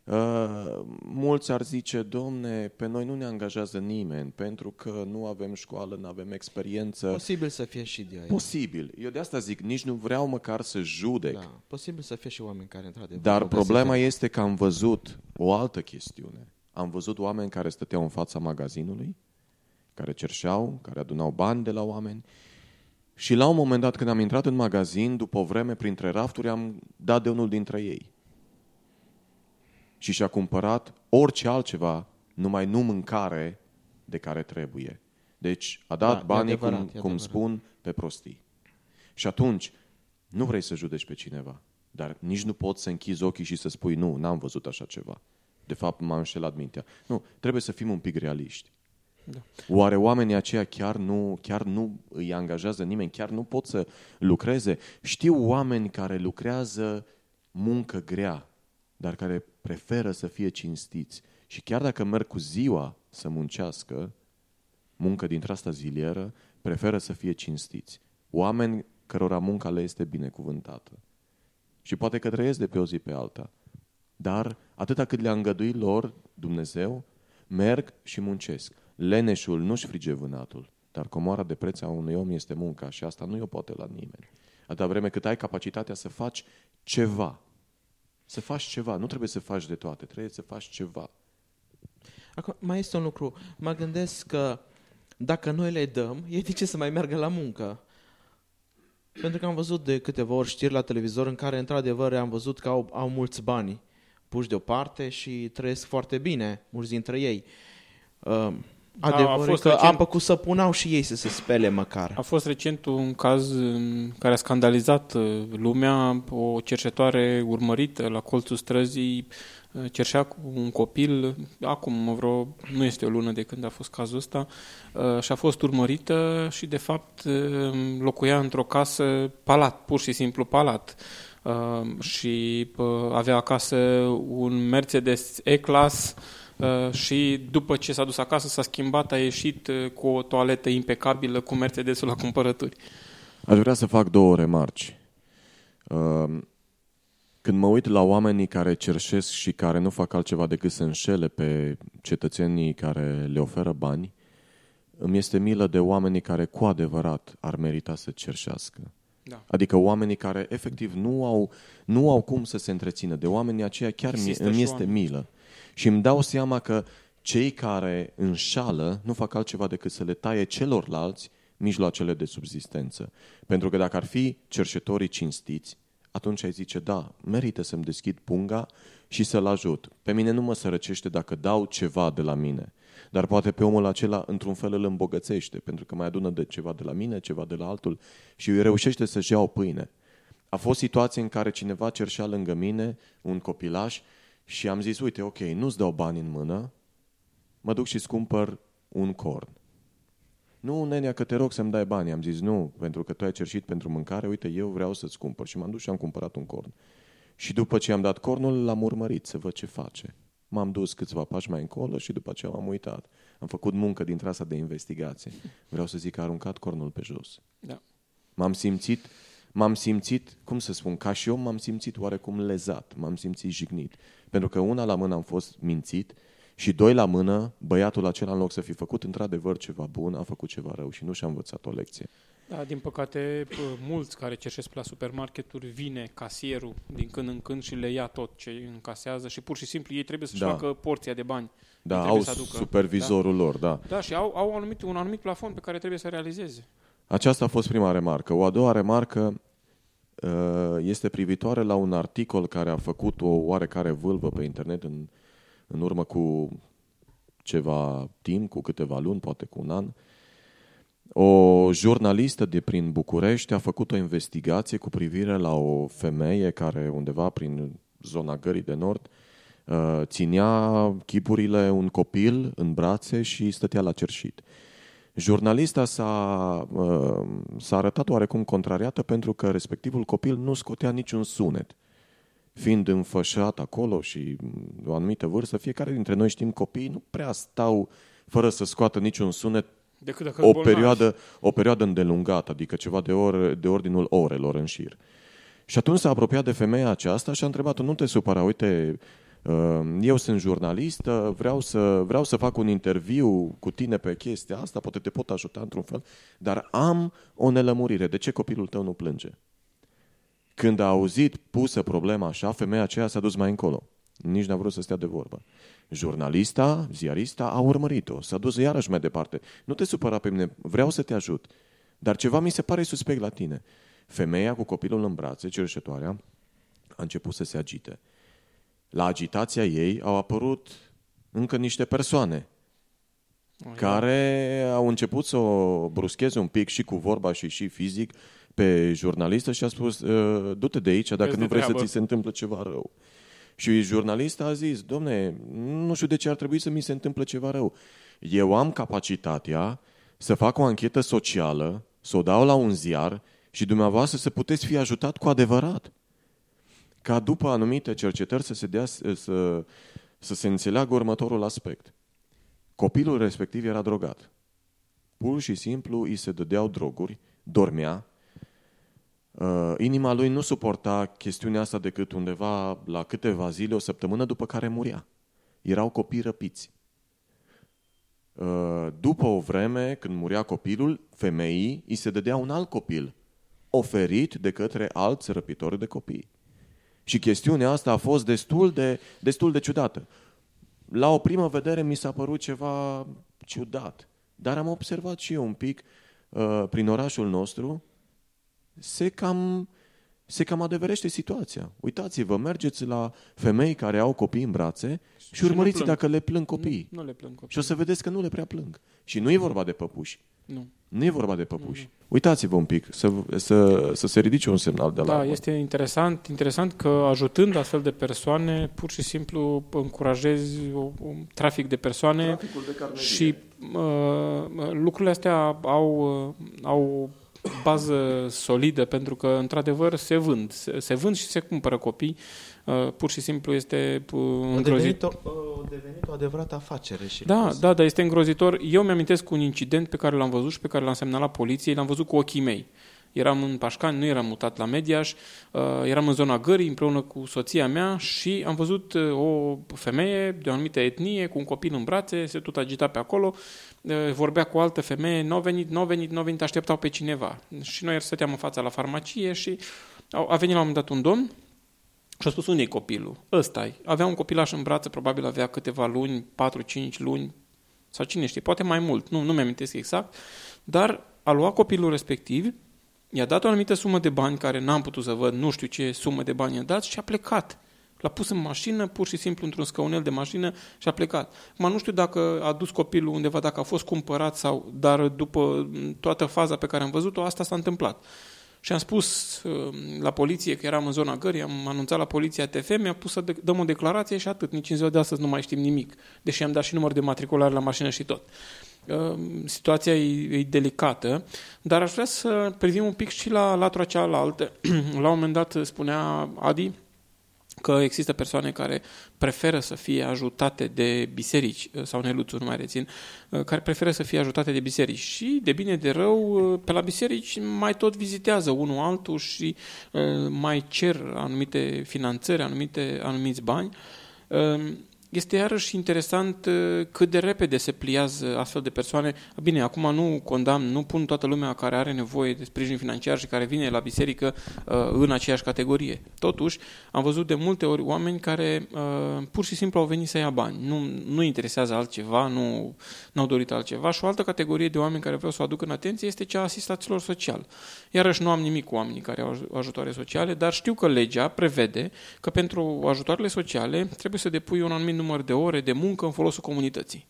S2: Uh, mulți ar zice, domne, pe noi nu ne angajează nimeni, pentru că nu avem școală, nu avem experiență.
S3: Posibil să fie și de aia.
S2: Posibil. Eu de asta zic, nici nu vreau măcar să judec.
S3: Da, posibil să fie și oameni care, într-adevăr,
S2: Dar
S3: au găsit
S2: problema
S3: o-
S2: este că am văzut o altă chestiune. Am văzut oameni care stăteau în fața magazinului, care cerșeau, care adunau bani de la oameni și la un moment dat când am intrat în magazin, după o vreme, printre rafturi, am dat de unul dintre ei. Și și-a cumpărat orice altceva, numai nu mâncare de care trebuie. Deci a dat
S3: Da, e
S2: banii,
S3: adevărat,
S2: cum,
S3: e
S2: cum
S3: adevărat.
S2: spun, pe prostii. Și atunci, nu vrei să judeci pe cineva, dar nici nu poți să închizi ochii și să spui, nu, n-am văzut așa ceva. De fapt, m-am înșelat mintea. Nu, trebuie să fim un pic realiști.
S1: Da.
S2: Oare oamenii aceia chiar nu, chiar nu îi angajează nimeni, chiar nu pot să lucreze? Știu oameni care lucrează muncă grea, dar care preferă să fie cinstiți. Și chiar dacă merg cu ziua să muncească, muncă dintre asta zilieră, preferă să fie cinstiți. Oameni cărora munca le este binecuvântată. Și poate că trăiesc de pe o zi pe alta. Dar atâta cât le-a îngăduit lor Dumnezeu, merg și muncesc. leneșul nu-și frige vânatul, dar comoara de preț a unui om este munca și asta nu o poate la nimeni. Atâta vreme cât ai capacitatea să faci ceva, să faci ceva, nu trebuie să faci de toate, trebuie să faci ceva.
S3: Acum, mai este un lucru. Mă gândesc că dacă noi le dăm, ei de ce să mai meargă la muncă? Pentru că am văzut de câteva ori știri la televizor în care, într-adevăr, am văzut că au, au mulți bani puși deoparte și trăiesc foarte bine, mulți dintre ei. Uh,
S1: Da, a
S3: adevărul
S1: fost
S3: că
S1: recent-
S3: apă cu săpunau și ei să se spele măcar.
S1: A fost recent un caz um, care a scandalizat uh, lumea, o cercetoare urmărită la colțul străzii, uh, cerșea cu un copil, acum vreo, nu este o lună de când a fost cazul ăsta, uh, și a fost urmărită și de fapt uh, locuia într-o casă palat, pur și simplu palat. Uh, și uh, avea acasă un Mercedes E-Class Uh, și după ce s-a dus acasă s-a schimbat, a ieșit uh, cu o toaletă impecabilă cu Mercedesul la cumpărături.
S2: Aș vrea să fac două remarci. Uh, Când mă uit la oamenii care cerșesc și care nu fac altceva decât să înșele pe cetățenii care le oferă bani, îmi este milă de oamenii care cu adevărat ar merita să cerșească.
S1: Da.
S2: Adică oamenii care efectiv nu au, nu au cum să se întrețină. De oamenii aceia chiar mi,
S1: Există
S2: îmi
S1: și
S2: este
S1: oameni.
S2: milă. Și îmi dau seama că cei care înșală nu fac altceva decât să le taie celorlalți mijloacele de subzistență. Pentru că dacă ar fi cercetorii cinstiți, atunci ai zice, da, merită să-mi deschid punga și să-l ajut. Pe mine nu mă sărăcește dacă dau ceva de la mine. Dar poate pe omul acela, într-un fel, îl îmbogățește, pentru că mai adună de ceva de la mine, ceva de la altul și îi reușește să-și ia o pâine. A fost situație în care cineva cerșea lângă mine, un copilaș, și am zis, uite, ok, nu-ți dau bani în mână, mă duc și îți cumpăr un corn. Nu, nenea, că te rog să-mi dai bani. Am zis, nu, pentru că tu ai cerșit pentru mâncare, uite, eu vreau să-ți cumpăr. Și m-am dus și am cumpărat un corn. Și după ce am dat cornul, l-am urmărit să văd ce face. M-am dus câțiva pași mai încolo și după aceea m-am uitat. Am făcut muncă din trasa de investigație. Vreau să zic că a aruncat cornul pe jos.
S1: Da.
S2: M-am simțit, m-am simțit, cum să spun, ca și om m-am simțit oarecum lezat, m-am simțit jignit. Pentru că una la mână am fost mințit și doi la mână, băiatul acela în loc să fi făcut într-adevăr ceva bun, a făcut ceva rău și nu și-a învățat o lecție.
S1: Da, din păcate, p- mulți care cerșesc la supermarketuri, vine casierul din când în când și le ia tot ce încasează și pur și simplu ei trebuie să-și
S2: Da.
S1: facă porția de bani.
S2: Da,
S1: Ei
S2: au
S1: trebuie să aducă.
S2: supervizorul lor, da.
S1: Da, și au, au anumit, un anumit plafon pe care trebuie să realizeze.
S2: Aceasta a fost prima remarcă. O a doua remarcă uh, este privitoare la un articol care a făcut o oarecare vâlvă pe internet în, în urmă cu ceva timp, cu câteva luni, poate cu un an. O jurnalistă de prin București a făcut o investigație cu privire la o femeie care undeva prin zona Gării de Nord uh, ținea chipurile un copil în brațe și stătea la cerșit. Jurnalista s-a, uh, s-a arătat oarecum contrariată pentru că respectivul copil nu scotea niciun sunet. Fiind înfășat acolo și de o anumită vârstă, fiecare dintre noi știm copiii nu prea stau fără să scoată niciun sunet
S1: Decât dacă
S2: o
S1: bolnavi.
S2: perioadă, o perioadă îndelungată, adică ceva de, ore, de ordinul orelor în șir. Și atunci s-a apropiat de femeia aceasta și a întrebat-o, nu te supăra, uite, uh, eu sunt jurnalistă, vreau să, vreau să fac un interviu cu tine pe chestia asta, poate te pot ajuta într-un fel, dar am o nelămurire. De ce copilul tău nu plânge? Când a auzit pusă problema așa, femeia aceea s-a dus mai încolo. Nici n-a vrut să stea de vorbă. Jurnalista, ziarista, a urmărit-o, s-a dus iarăși mai departe. Nu te supăra pe mine, vreau să te ajut. Dar ceva mi se pare suspect la tine. Femeia cu copilul în brațe, cerșetoarea, a început să se agite. La agitația ei au apărut încă niște persoane care au început să o bruscheze un pic și cu vorba și și fizic pe jurnalistă și a spus "Uh, du-te de aici dacă
S1: Vezi
S2: nu
S1: de
S2: vrei să
S1: treabă."
S2: ți se întâmple ceva rău. Și jurnalista a zis, domne, nu știu de ce ar trebui să mi se întâmple ceva rău. Eu am capacitatea să fac o anchetă socială, să o dau la un ziar și dumneavoastră să puteți fi ajutat cu adevărat. Ca după anumite cercetări să se, dea, să, să se înțeleagă următorul aspect. Copilul respectiv era drogat. Pur și simplu îi se dădeau droguri, dormea, Uh, inima lui nu suporta chestiunea asta decât undeva la câteva zile, o săptămână după care muria. Erau copii răpiți. uh, după o vreme, când murea copilul, femeii îi se dădea un alt copil, oferit de către alți răpitori de copii. Și chestiunea asta a fost destul de, destul de ciudată. La o primă vedere mi s-a părut ceva ciudat, dar am observat și eu un pic uh, prin orașul nostru, se cam, se cam adeverește situația. Uitați-vă, mergeți la femei care au copii în brațe și,
S1: Și
S2: urmăriți
S1: nu plâng.
S2: dacă le plâng copiii.
S1: Nu, nu le plâng copii.
S2: Și o să vedeți că nu le prea plâng. Și nu e vorba de păpuși.
S1: Nu.
S2: Nu e vorba de păpuși. Uitați-vă un pic, să, să, să se ridice un semnal de la
S1: Da, este interesant, interesant că ajutând astfel de persoane, pur și simplu încurajezi o- un trafic de persoane
S2: Traficul de carne
S1: și uh, lucrurile astea au, uh, au bază solidă pentru că într-adevăr se vând, se, se vând și se cumpără copii. Uh, pur și simplu este uh,
S3: A
S1: îngrozit.
S3: devenit o, a devenit o adevărată afacere. Și
S1: Da, da, da, este îngrozitor. Eu mi-amintesc un incident pe care l-am văzut și pe care l-am semnalat la poliție, l-am văzut cu ochii mei. Eram în Pașcani, nu eram mutat la Mediaș, uh, eram în zona Gării împreună cu soția mea și am văzut uh, o femeie de o anumită etnie cu un copil în brațe, se tot agita pe acolo, uh, vorbea cu o altă femeie, nu a venit, nu a venit, nu a venit, așteptau pe cineva. Și noi stăteam în fața la farmacie și au- a venit la un moment dat un domn și a spus, unde e copilul? ăsta Avea un copilaș în brațe, probabil avea câteva luni, 4-5 luni, sau cine știe, poate mai mult, nu, nu mi-am exact, dar a luat copilul respectiv, i-a dat o anumită sumă de bani, care n-am putut să văd, nu știu ce sumă de bani i-a dat și a plecat. L-a pus în mașină, pur și simplu într-un scăunel de mașină și a plecat. Acum nu știu dacă a dus copilul undeva, dacă a fost cumpărat sau, dar după toată faza pe care am văzut-o, asta s-a întâmplat. Și am spus uh, la poliție că eram în zona gării, am anunțat la poliția TF, mi-a pus să de- dăm o declarație și atât. Nici în ziua de astăzi nu mai știm nimic, deși am dat și număr de matriculare la mașină și tot. Uh, Situația e, e delicată, dar aș vrea să privim un pic și la latura cealaltă. la un moment dat spunea Adi, că există persoane care preferă să fie ajutate de biserici, uh, sau neluțuri, nu mai rețin, uh, care preferă să fie ajutate de biserici. Și, de bine de rău, uh, pe la biserici mai tot vizitează unul altul și uh, mai cer anumite finanțări, anumite, anumiți bani. Uh, Este iarăși interesant uh, cât de repede se pliază astfel de persoane. Bine, acum nu condamn, nu pun toată lumea care are nevoie de sprijin financiar și care vine la biserică uh, în aceeași categorie. Totuși, am văzut de multe ori oameni care uh, pur și simplu au venit să ia bani. Nu, nu interesează altceva, nu au dorit altceva. Și o altă categorie de oameni care vreau să o aduc în atenție este cea a asistaților social. Iarăși nu am nimic cu oamenii care au aj- ajutoare sociale, dar știu că legea prevede că pentru ajutoarele sociale trebuie să depui un anumit număr de ore de muncă în folosul comunității.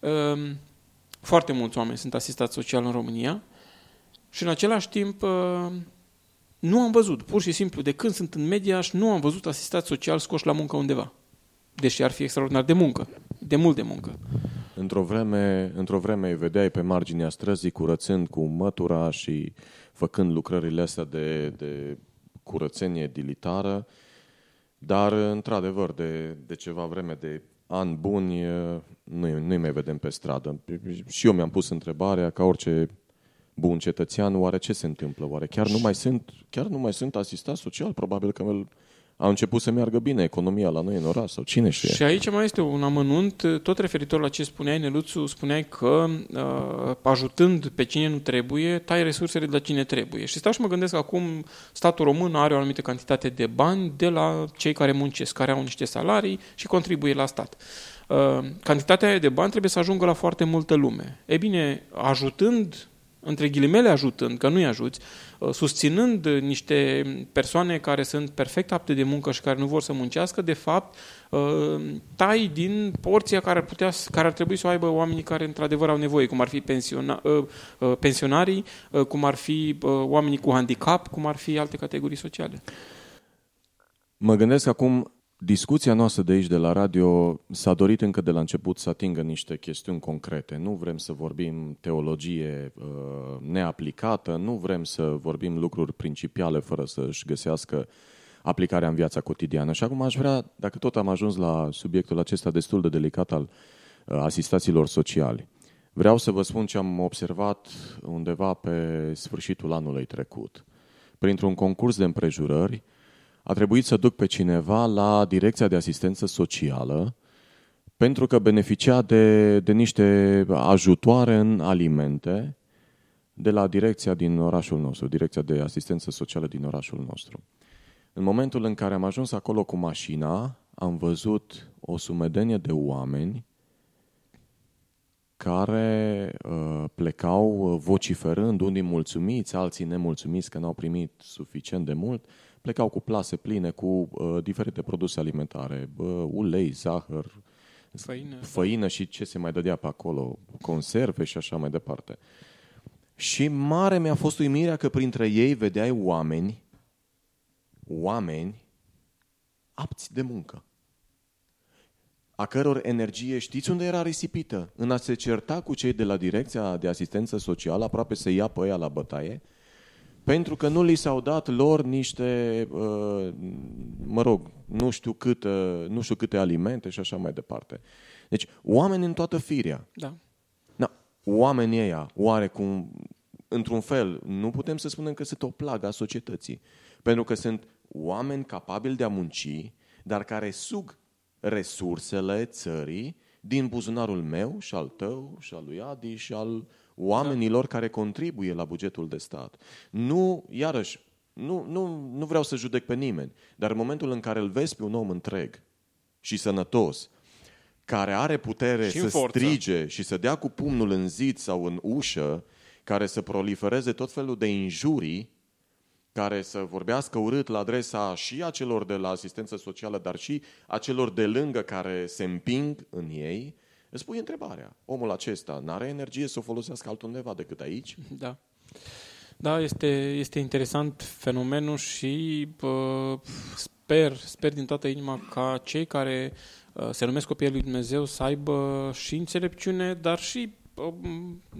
S1: Um, Foarte mulți oameni sunt asistați social în România și în același timp uh, nu am văzut, pur și simplu, de când sunt în media, nu am văzut asistat social scoși la muncă undeva. Deși ar fi extraordinar de muncă, de mult de muncă.
S2: Într-o vreme, într-o vreme îi vedeai pe marginea străzii curățând cu mătura și făcând lucrările astea de, de curățenie dilitară, dar, într-adevăr, de, de ceva vreme, de ani buni, nu-i, nu-i mai vedem pe stradă. Și eu mi-am pus întrebarea, ca orice bun cetățean, oare ce se întâmplă? Oare chiar nu mai sunt, chiar nu mai sunt asistat social? Probabil că îl- a început să meargă bine economia la noi în oraș sau cine știe.
S1: Și aici mai este un amănunt, tot referitor la ce spuneai, Neluțu, spuneai că uh, ajutând pe cine nu trebuie, tai resursele de la cine trebuie. Și stau și mă gândesc că acum statul român are o anumită cantitate de bani de la cei care muncesc, care au niște salarii și contribuie la stat. Uh, cantitatea aia de bani trebuie să ajungă la foarte multă lume. E bine, ajutând între ghilimele ajutând, că nu-i ajuți, uh, susținând uh, niște persoane care sunt perfect apte de muncă și care nu vor să muncească, de fapt, uh, tai din porția care ar, putea, s- care ar trebui să o aibă oamenii care într-adevăr au nevoie, cum ar fi pensiona, uh, uh, pensionarii, uh, cum ar fi uh, oamenii cu handicap, cum ar fi alte categorii sociale.
S2: Mă gândesc acum, discuția noastră de aici, de la radio, s-a dorit încă de la început să atingă niște chestiuni concrete. Nu vrem să vorbim teologie uh, neaplicată, nu vrem să vorbim lucruri principiale fără să-și găsească aplicarea în viața cotidiană. Și acum aș vrea, dacă tot am ajuns la subiectul acesta destul de delicat al uh, asistaților sociali, vreau să vă spun ce am observat undeva pe sfârșitul anului trecut. Printr-un concurs de împrejurări, a trebuit să duc pe cineva la Direcția de Asistență Socială pentru că beneficia de, de niște ajutoare în alimente de la direcția din orașul nostru, direcția de asistență socială din orașul nostru. În momentul în care am ajuns acolo cu mașina, am văzut o sumedenie de oameni care uh, plecau vociferând, unii mulțumiți, alții nemulțumiți că n-au primit suficient de mult, plecau cu plase pline cu uh, diferite produse alimentare, uh, ulei, zahăr,
S1: Făină.
S2: făină și ce se mai dădea pe acolo, conserve și așa mai departe. Și mare mi-a fost uimirea că printre ei vedeai oameni, oameni apți de muncă a căror energie știți unde era risipită? În a se certa cu cei de la Direcția de Asistență Socială, aproape să ia pe ea la bătaie, pentru că nu li s-au dat lor niște, uh, mă rog, nu știu, câte, nu știu câte alimente și așa mai departe. Deci, oameni în toată firea.
S1: Da.
S2: Na, oamenii ăia, oarecum, într-un fel, nu putem să spunem că sunt o plagă a societății. Pentru că sunt oameni capabili de a munci, dar care sug resursele țării din buzunarul meu și al tău și al lui Adi și al oamenilor care contribuie la bugetul de stat. Nu, iarăși, nu, nu, nu vreau să judec pe nimeni, dar în momentul în care îl vezi pe un om întreg și sănătos, care are putere
S1: Și
S2: să
S1: în forță.
S2: strige și să dea cu pumnul în zid sau în ușă, care să prolifereze tot felul de injurii, care să vorbească urât la adresa și a celor de la asistență socială, dar și a celor de lângă care se împing în ei, îți pui întrebarea. Omul acesta n-are energie să o folosească altundeva decât aici?
S1: Da. Da, este, este interesant fenomenul și uh, sper, sper din toată inima ca cei care uh, se numesc copiii lui Dumnezeu să aibă și înțelepciune, dar și, uh,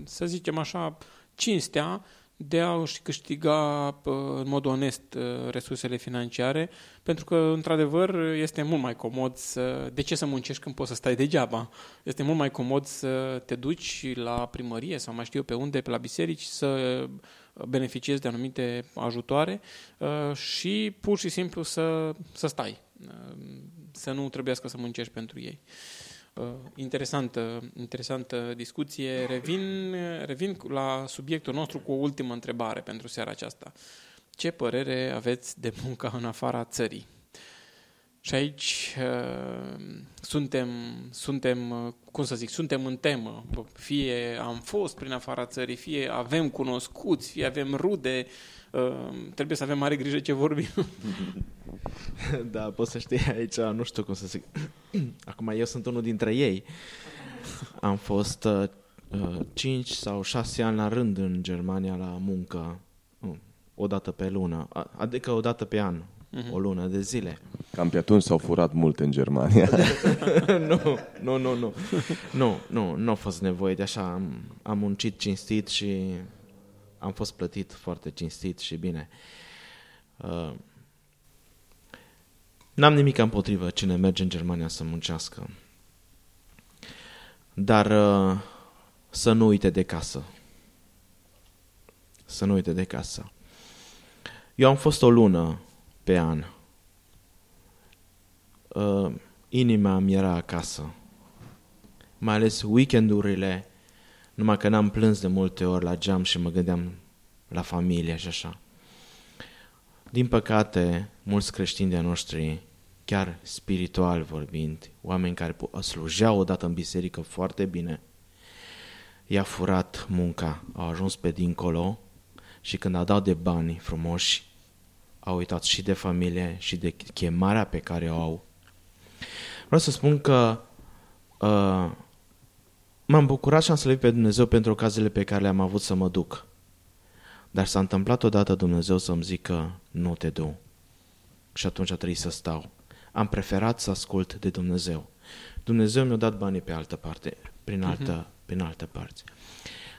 S1: să zicem așa, cinstea de a își câștiga uh, în mod onest uh, resursele financiare, pentru că, într-adevăr, este mult mai comod să... De ce să muncești când poți să stai degeaba? Este mult mai comod să te duci la primărie sau mai știu eu pe unde, pe la biserici, să beneficiezi de anumite ajutoare uh, și pur și simplu să, să stai, uh, să nu trebuiască să muncești pentru ei. Uh, Interesantă, interesantă discuție. Revin, revin la subiectul nostru cu o ultimă întrebare pentru seara aceasta. Ce părere aveți de munca în afara țării? Și aici uh, suntem, suntem, uh, cum să zic, suntem în temă. Fie am fost prin afara țării, fie avem cunoscuți, fie avem rude. Uh, trebuie să avem mare grijă ce vorbim.
S3: Da, poți să știi aici, nu știu cum să zic. Acum, eu sunt unul dintre ei. Am fost uh, 5 sau 6 ani la rând în Germania la muncă, uh, o dată pe lună, a- adică o dată pe an, o lună de zile.
S2: Cam pe atunci s-au furat multe în Germania.
S3: nu, nu, nu, nu. Nu, nu, nu a fost nevoie de așa. Am, am muncit cinstit și am fost plătit foarte cinstit și bine. Uh, n-am nimic împotrivă cine merge în Germania să muncească. Dar uh, să nu uite de casă. Să nu uite de casă. Eu am fost o lună pe an uh, inima mi era acasă. Mai ales weekendurile, numai că n-am plâns de multe ori la geam și mă gândeam la familie și așa. Din păcate, mulți creștini de noștri, chiar spiritual vorbind, oameni care pu- slujeau odată în biserică foarte bine, i-a furat munca, au ajuns pe dincolo și când a dat de bani frumoși, au uitat și de familie și de chemarea pe care o au. Vreau să spun că uh, m-am bucurat și am slăvit pe Dumnezeu pentru ocazile pe care le-am avut să mă duc. Dar s-a întâmplat odată Dumnezeu să-mi zică nu te du. Și atunci a trebuit să stau. Am preferat să ascult de Dumnezeu. Dumnezeu mi-a dat banii pe altă parte, prin altă, uh-huh. prin altă parte.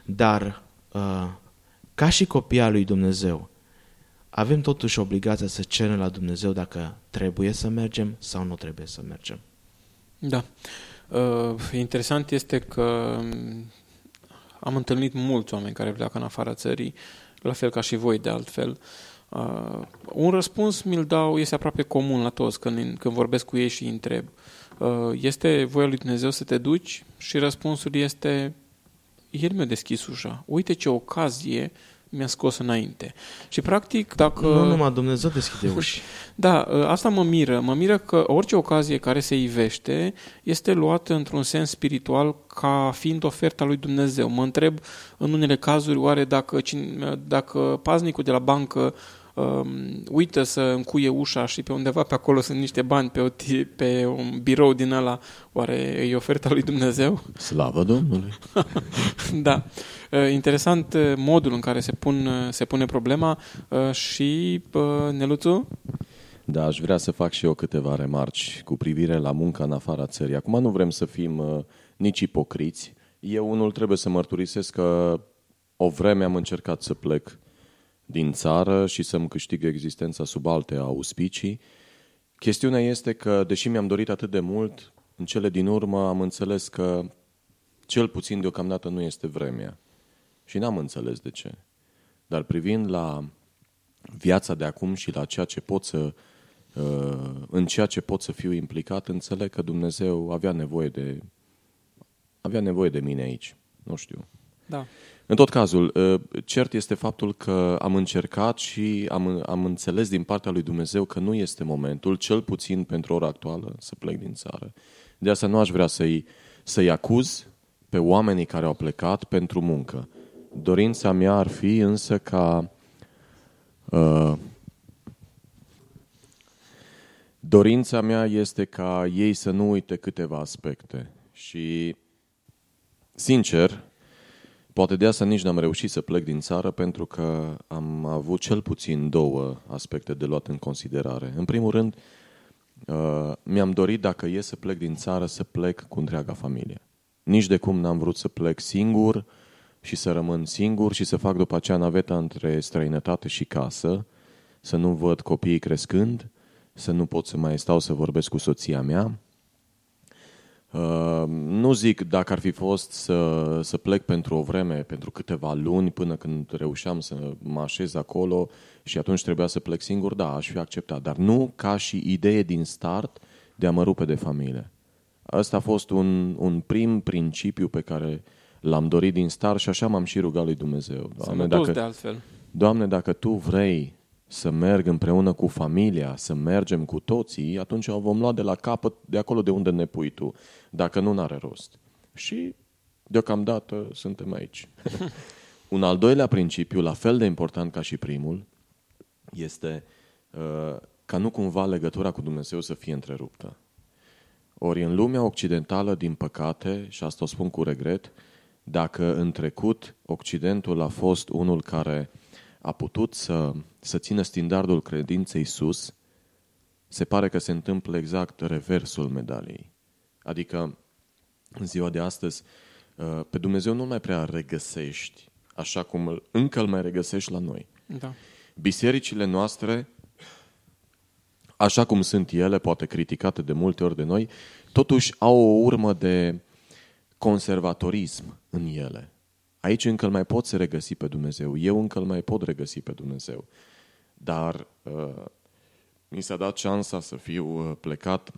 S3: Dar, uh, ca și copia lui Dumnezeu, avem totuși obligația să cerem la Dumnezeu dacă trebuie să mergem sau nu trebuie să mergem.
S1: Da. Uh, interesant este că um, am întâlnit mulți oameni care pleacă în afara țării, la fel ca și voi de altfel. Uh, un răspuns mi-l dau, este aproape comun la toți când, când vorbesc cu ei și îi întreb. uh, este voia lui Dumnezeu să te duci? Și răspunsul este, El mi-a deschis ușa. Uite ce ocazie mi-a scos înainte. Și practic, dacă...
S3: Nu numai Dumnezeu deschide uși.
S1: Da, ă, asta mă miră. Mă miră că orice ocazie care se ivește este luată într-un sens spiritual ca fiind oferta lui Dumnezeu. Mă întreb în unele cazuri oare dacă, cine, dacă paznicul de la bancă um, uită să încuie ușa și pe undeva pe acolo sunt niște bani pe, o, ti- pe un birou din ăla, oare e oferta lui Dumnezeu?
S2: Slavă Domnului!
S1: Da. Uh, Interesant uh, modul în care se, pun, uh, se pune problema uh, și, uh, Neluțu?
S2: Da, aș vrea să fac și eu câteva remarci cu privire la munca în afara țării. Acum nu vrem să fim uh, nici ipocriți. Eu unul trebuie să mărturisesc că o vreme am încercat să plec din țară și să-mi câștig existența sub alte auspicii. Chestiunea este că, deși mi-am dorit atât de mult, în cele din urmă am înțeles că cel puțin deocamdată nu este vremea. Și n-am înțeles de ce. Dar privind la viața de acum și la ceea ce pot să uh, în ceea ce pot să fiu implicat, înțeleg că Dumnezeu avea nevoie de avea nevoie de mine aici. Nu știu.
S1: Da.
S2: În tot cazul, uh, cert este faptul că am încercat și am, am înțeles din partea lui Dumnezeu că nu este momentul, cel puțin pentru ora actuală, să plec din țară. De asta nu aș vrea să-i, să-i acuz pe oamenii care au plecat pentru muncă. Dorința mea ar fi însă ca uh, dorința mea este ca ei să nu uite câteva aspecte. Și, sincer, poate de asta nici n-am reușit să plec din țară pentru că am avut cel puțin două aspecte de luat în considerare. În primul rând, uh, mi-am dorit dacă e să plec din țară să plec cu întreaga familie. Nici de cum n-am vrut să plec singur și să rămân singur și să fac după aceea naveta între străinătate și casă, să nu văd copiii crescând, să nu pot să mai stau să vorbesc cu soția mea. Uh, nu zic dacă ar fi fost să, să plec pentru o vreme, pentru câteva luni, până când reușeam să mă așez acolo și atunci trebuia să plec singur, da, aș fi acceptat. Dar nu ca și idee din start de a mă rupe de familie. Ăsta a fost un, un prim principiu pe care l-am dorit din start și așa m-am și rugat lui Dumnezeu. Doamne,
S1: Sănătos
S2: dacă,
S1: de altfel.
S2: Doamne, dacă Tu vrei să merg împreună cu familia, să mergem cu toții, atunci o vom lua de la capăt, de acolo de unde ne pui Tu. Dacă nu, n-are rost. Și deocamdată suntem aici. Un al doilea principiu, la fel de important ca și primul, este uh, ca nu cumva legătura cu Dumnezeu să fie întreruptă. Ori în lumea occidentală, din păcate, și asta o spun cu regret, dacă în trecut Occidentul a fost unul care a putut să, să țină standardul credinței sus, se pare că se întâmplă exact reversul medaliei. Adică, în ziua de astăzi, uh, pe Dumnezeu nu mai prea regăsești așa cum îl, încă îl mai regăsești la noi.
S1: Da.
S2: Bisericile noastre, așa cum sunt ele, poate criticate de multe ori de noi, totuși au o urmă de conservatorism în ele. Aici încă îl mai pot se regăsi pe Dumnezeu. Eu încă îl mai pot regăsi pe Dumnezeu. Dar uh, mi s-a dat șansa să fiu uh, plecat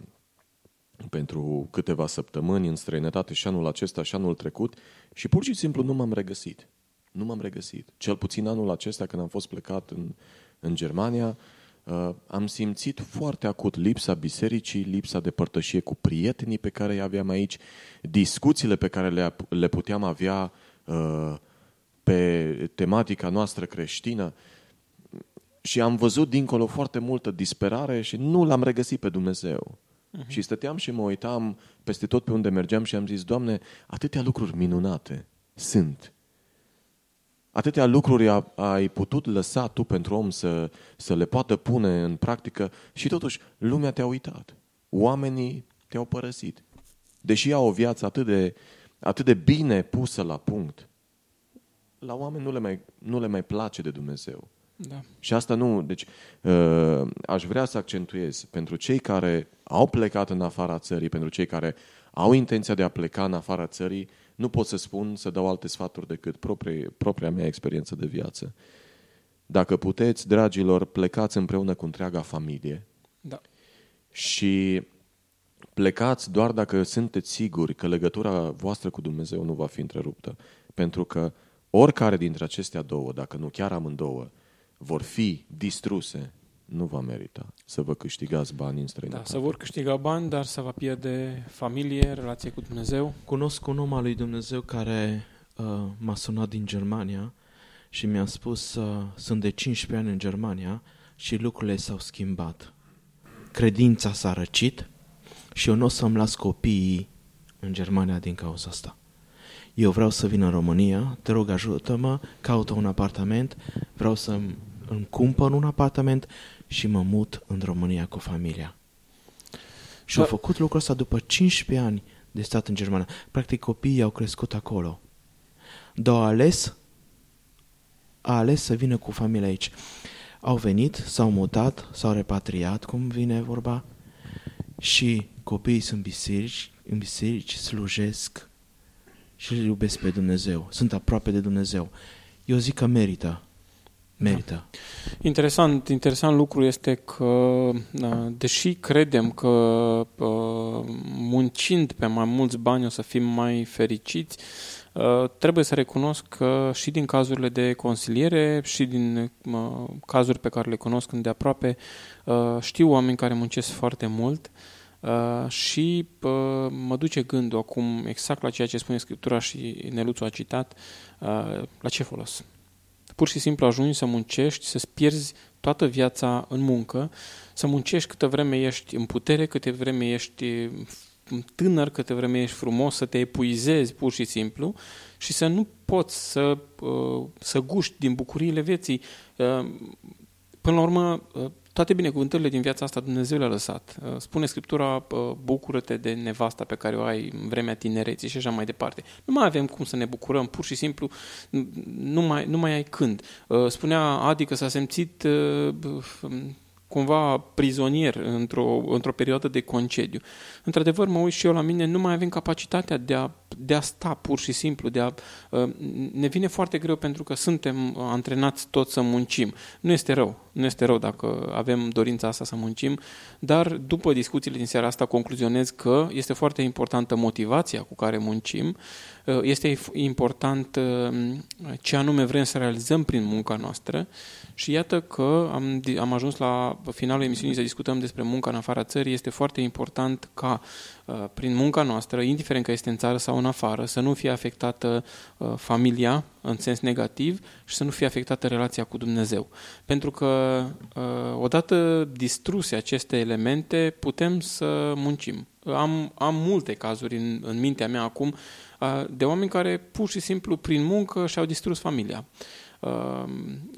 S2: pentru câteva săptămâni în străinătate și anul acesta și anul trecut și pur și simplu nu m-am regăsit. Nu m-am regăsit. Cel puțin anul acesta când am fost plecat în, în Germania, uh, am simțit foarte acut lipsa bisericii, lipsa de părtășie cu prietenii pe care îi aveam aici, discuțiile pe care le, le puteam avea uh, pe tematica noastră creștină și am văzut dincolo foarte multă disperare și nu l-am regăsit pe Dumnezeu. Uh-huh. Și stăteam și mă uitam peste tot pe unde mergeam și am zis, Doamne, atâtea lucruri minunate sunt. Atâtea lucruri a, ai putut lăsa tu pentru om să, să le poată pune în practică și totuși lumea te-a uitat. Oamenii te-au părăsit. Deși au o viață atât de, atât de bine pusă la punct, la oameni nu le mai, nu le mai place de Dumnezeu.
S1: Da.
S2: Și asta nu, deci uh, aș vrea să accentuez pentru cei care au plecat în afara țării, pentru cei care au intenția de a pleca în afara țării, nu pot să spun, să dau alte sfaturi decât proprie, propria mea experiență de viață. Dacă puteți, dragilor, plecați împreună cu întreaga familie
S1: Da.
S2: și plecați doar dacă sunteți siguri că legătura voastră cu Dumnezeu nu va fi întreruptă. Pentru că oricare dintre acestea două, dacă nu chiar amândouă, vor fi distruse, nu va merita să vă câștigați bani în
S1: Da,
S2: străinătate.
S1: să vor câștiga bani, dar să va pierde familie, relație cu Dumnezeu.
S3: Cunosc un om al lui Dumnezeu care uh, m-a sunat din Germania și mi-a spus uh, sunt de 15 ani în Germania și lucrurile s-au schimbat. Credința s-a răcit și eu nu o să-mi las copiii în Germania din cauza asta. Eu vreau să vin în România, te rog ajută-mă, caută un apartament, vreau să îmi cumpăr un apartament și mă mut în România cu familia. Și
S1: Da.
S3: au făcut lucrul ăsta după 15 ani de stat în Germania. Practic copiii au crescut acolo. Dar au ales, a ales să vină cu familia aici. Au venit, s-au mutat, s-au repatriat, cum vine vorba, și copiii sunt biserici, în biserici slujesc și îl iubesc pe Dumnezeu. Sunt aproape de Dumnezeu. Eu zic că merită. Merită.
S1: Interesant, interesant lucru este că, uh, deși credem că uh, muncind pe mai mulți bani o să fim mai fericiți, uh, trebuie să recunosc că și din cazurile de consiliere și din uh, cazuri pe care le cunosc îndeaproape, uh, știu oameni care muncesc foarte mult uh, și uh, mă duce gândul acum exact la ceea ce spune Scriptura și Neluțu a citat, uh, la ce folos? pur și simplu ajungi să muncești, să-ți pierzi toată viața în muncă, să muncești câtă vreme ești în putere, câte vreme ești tânăr, câte vreme ești frumos, să te epuizezi pur și simplu și să nu poți să, uh, să guști din bucuriile vieții. Uh, Până la urmă, uh, toate binecuvântările din viața asta Dumnezeu le-a lăsat. Uh, Spune Scriptura, uh, bucură-te de nevasta pe care o ai în vremea tinereții și așa mai departe. Nu mai avem cum să ne bucurăm, pur și simplu n- nu mai, nu mai ai când. Uh, Spunea Adi că s-a simțit uh, cumva prizonier într-o, într-o perioadă de concediu. Într-adevăr, mă uit și eu la mine, nu mai avem capacitatea de a, de a sta pur și simplu, de a, uh, ne vine foarte greu pentru că suntem antrenați toți să muncim. Nu este rău, nu este rău dacă avem dorința asta să muncim, dar după discuțiile din seara asta concluzionez că este foarte importantă motivația cu care muncim, uh, este important uh, ce anume vrem să realizăm prin munca noastră și iată că am, am ajuns la finalul emisiunii să discutăm despre munca în afara țării. Este foarte important ca uh, prin munca noastră, indiferent că este în țară sau în afară, să nu fie afectată uh, familia în sens negativ și să nu fie afectată relația cu Dumnezeu. Pentru că uh, odată distruse aceste elemente, putem să muncim. Am, am multe cazuri în, în mintea mea acum uh, de oameni care pur și simplu prin muncă și-au distrus familia. Uh,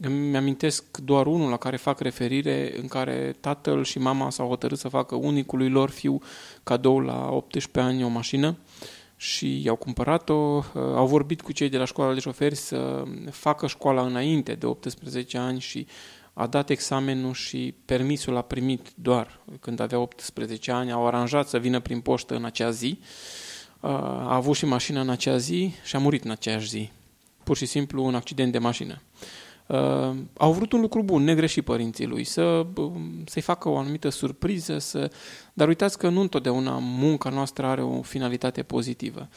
S1: îmi amintesc doar unul la care fac referire, în care tatăl și mama s-au hotărât să facă unicului lor fiu cadou la 18 ani o mașină și i-au cumpărat-o, uh, au vorbit cu cei de la școala de șoferi să facă școala înainte de 18 ani și a dat examenul și permisul a primit doar când avea 18 ani, au aranjat să vină prin poștă în acea zi, Uh, a avut și mașina în acea zi și a murit în aceeași zi pur și simplu un accident de mașină. Uh, au vrut un lucru bun, negreșit părinții lui, să, uh, să-i facă o anumită surpriză, să... dar uitați că nu întotdeauna munca noastră are o finalitate pozitivă.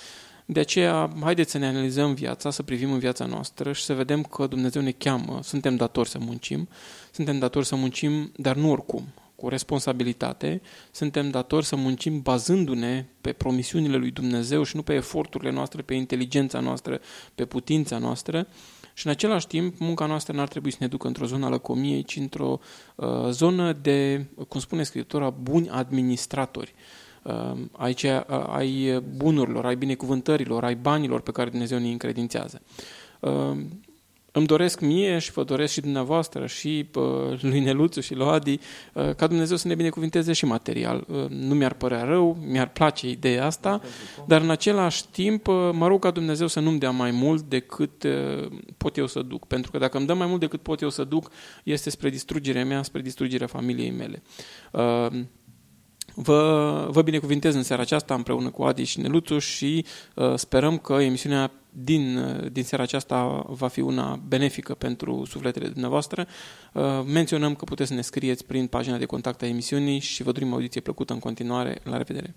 S1: De aceea, haideți să ne analizăm viața, să privim în viața noastră și să vedem că Dumnezeu ne cheamă, suntem datori să muncim, suntem datori să muncim, dar nu oricum, cu responsabilitate, suntem datori să muncim bazându-ne pe promisiunile lui Dumnezeu și nu pe eforturile noastre, pe inteligența noastră, pe putința noastră și în același timp munca noastră n-ar trebui să ne ducă într-o zonă a lăcomiei, ci într-o uh, zonă de, cum spune Scriptura, buni administratori. Uh, aici uh, ai bunurilor, ai binecuvântărilor, ai banilor pe care Dumnezeu ne încredințează. Uh, îmi doresc mie și vă doresc și dumneavoastră și uh, lui Neluțu și lui Adi uh, ca Dumnezeu să ne binecuvinteze și material. Uh, nu mi-ar părea rău, mi-ar place ideea asta, dar în același timp uh, mă rog ca Dumnezeu să nu-mi dea mai mult decât uh, pot eu să duc. Pentru că dacă îmi dă mai mult decât pot eu să duc, este spre distrugerea mea, spre distrugerea familiei mele. Uh, Vă, vă binecuvintez în seara aceasta împreună cu Adi și Neluțu și uh, sperăm că emisiunea din, uh, din seara aceasta va fi una benefică pentru sufletele dumneavoastră. Uh, menționăm că puteți să ne scrieți prin pagina de contact a emisiunii și vă dorim audiție plăcută în continuare. La revedere!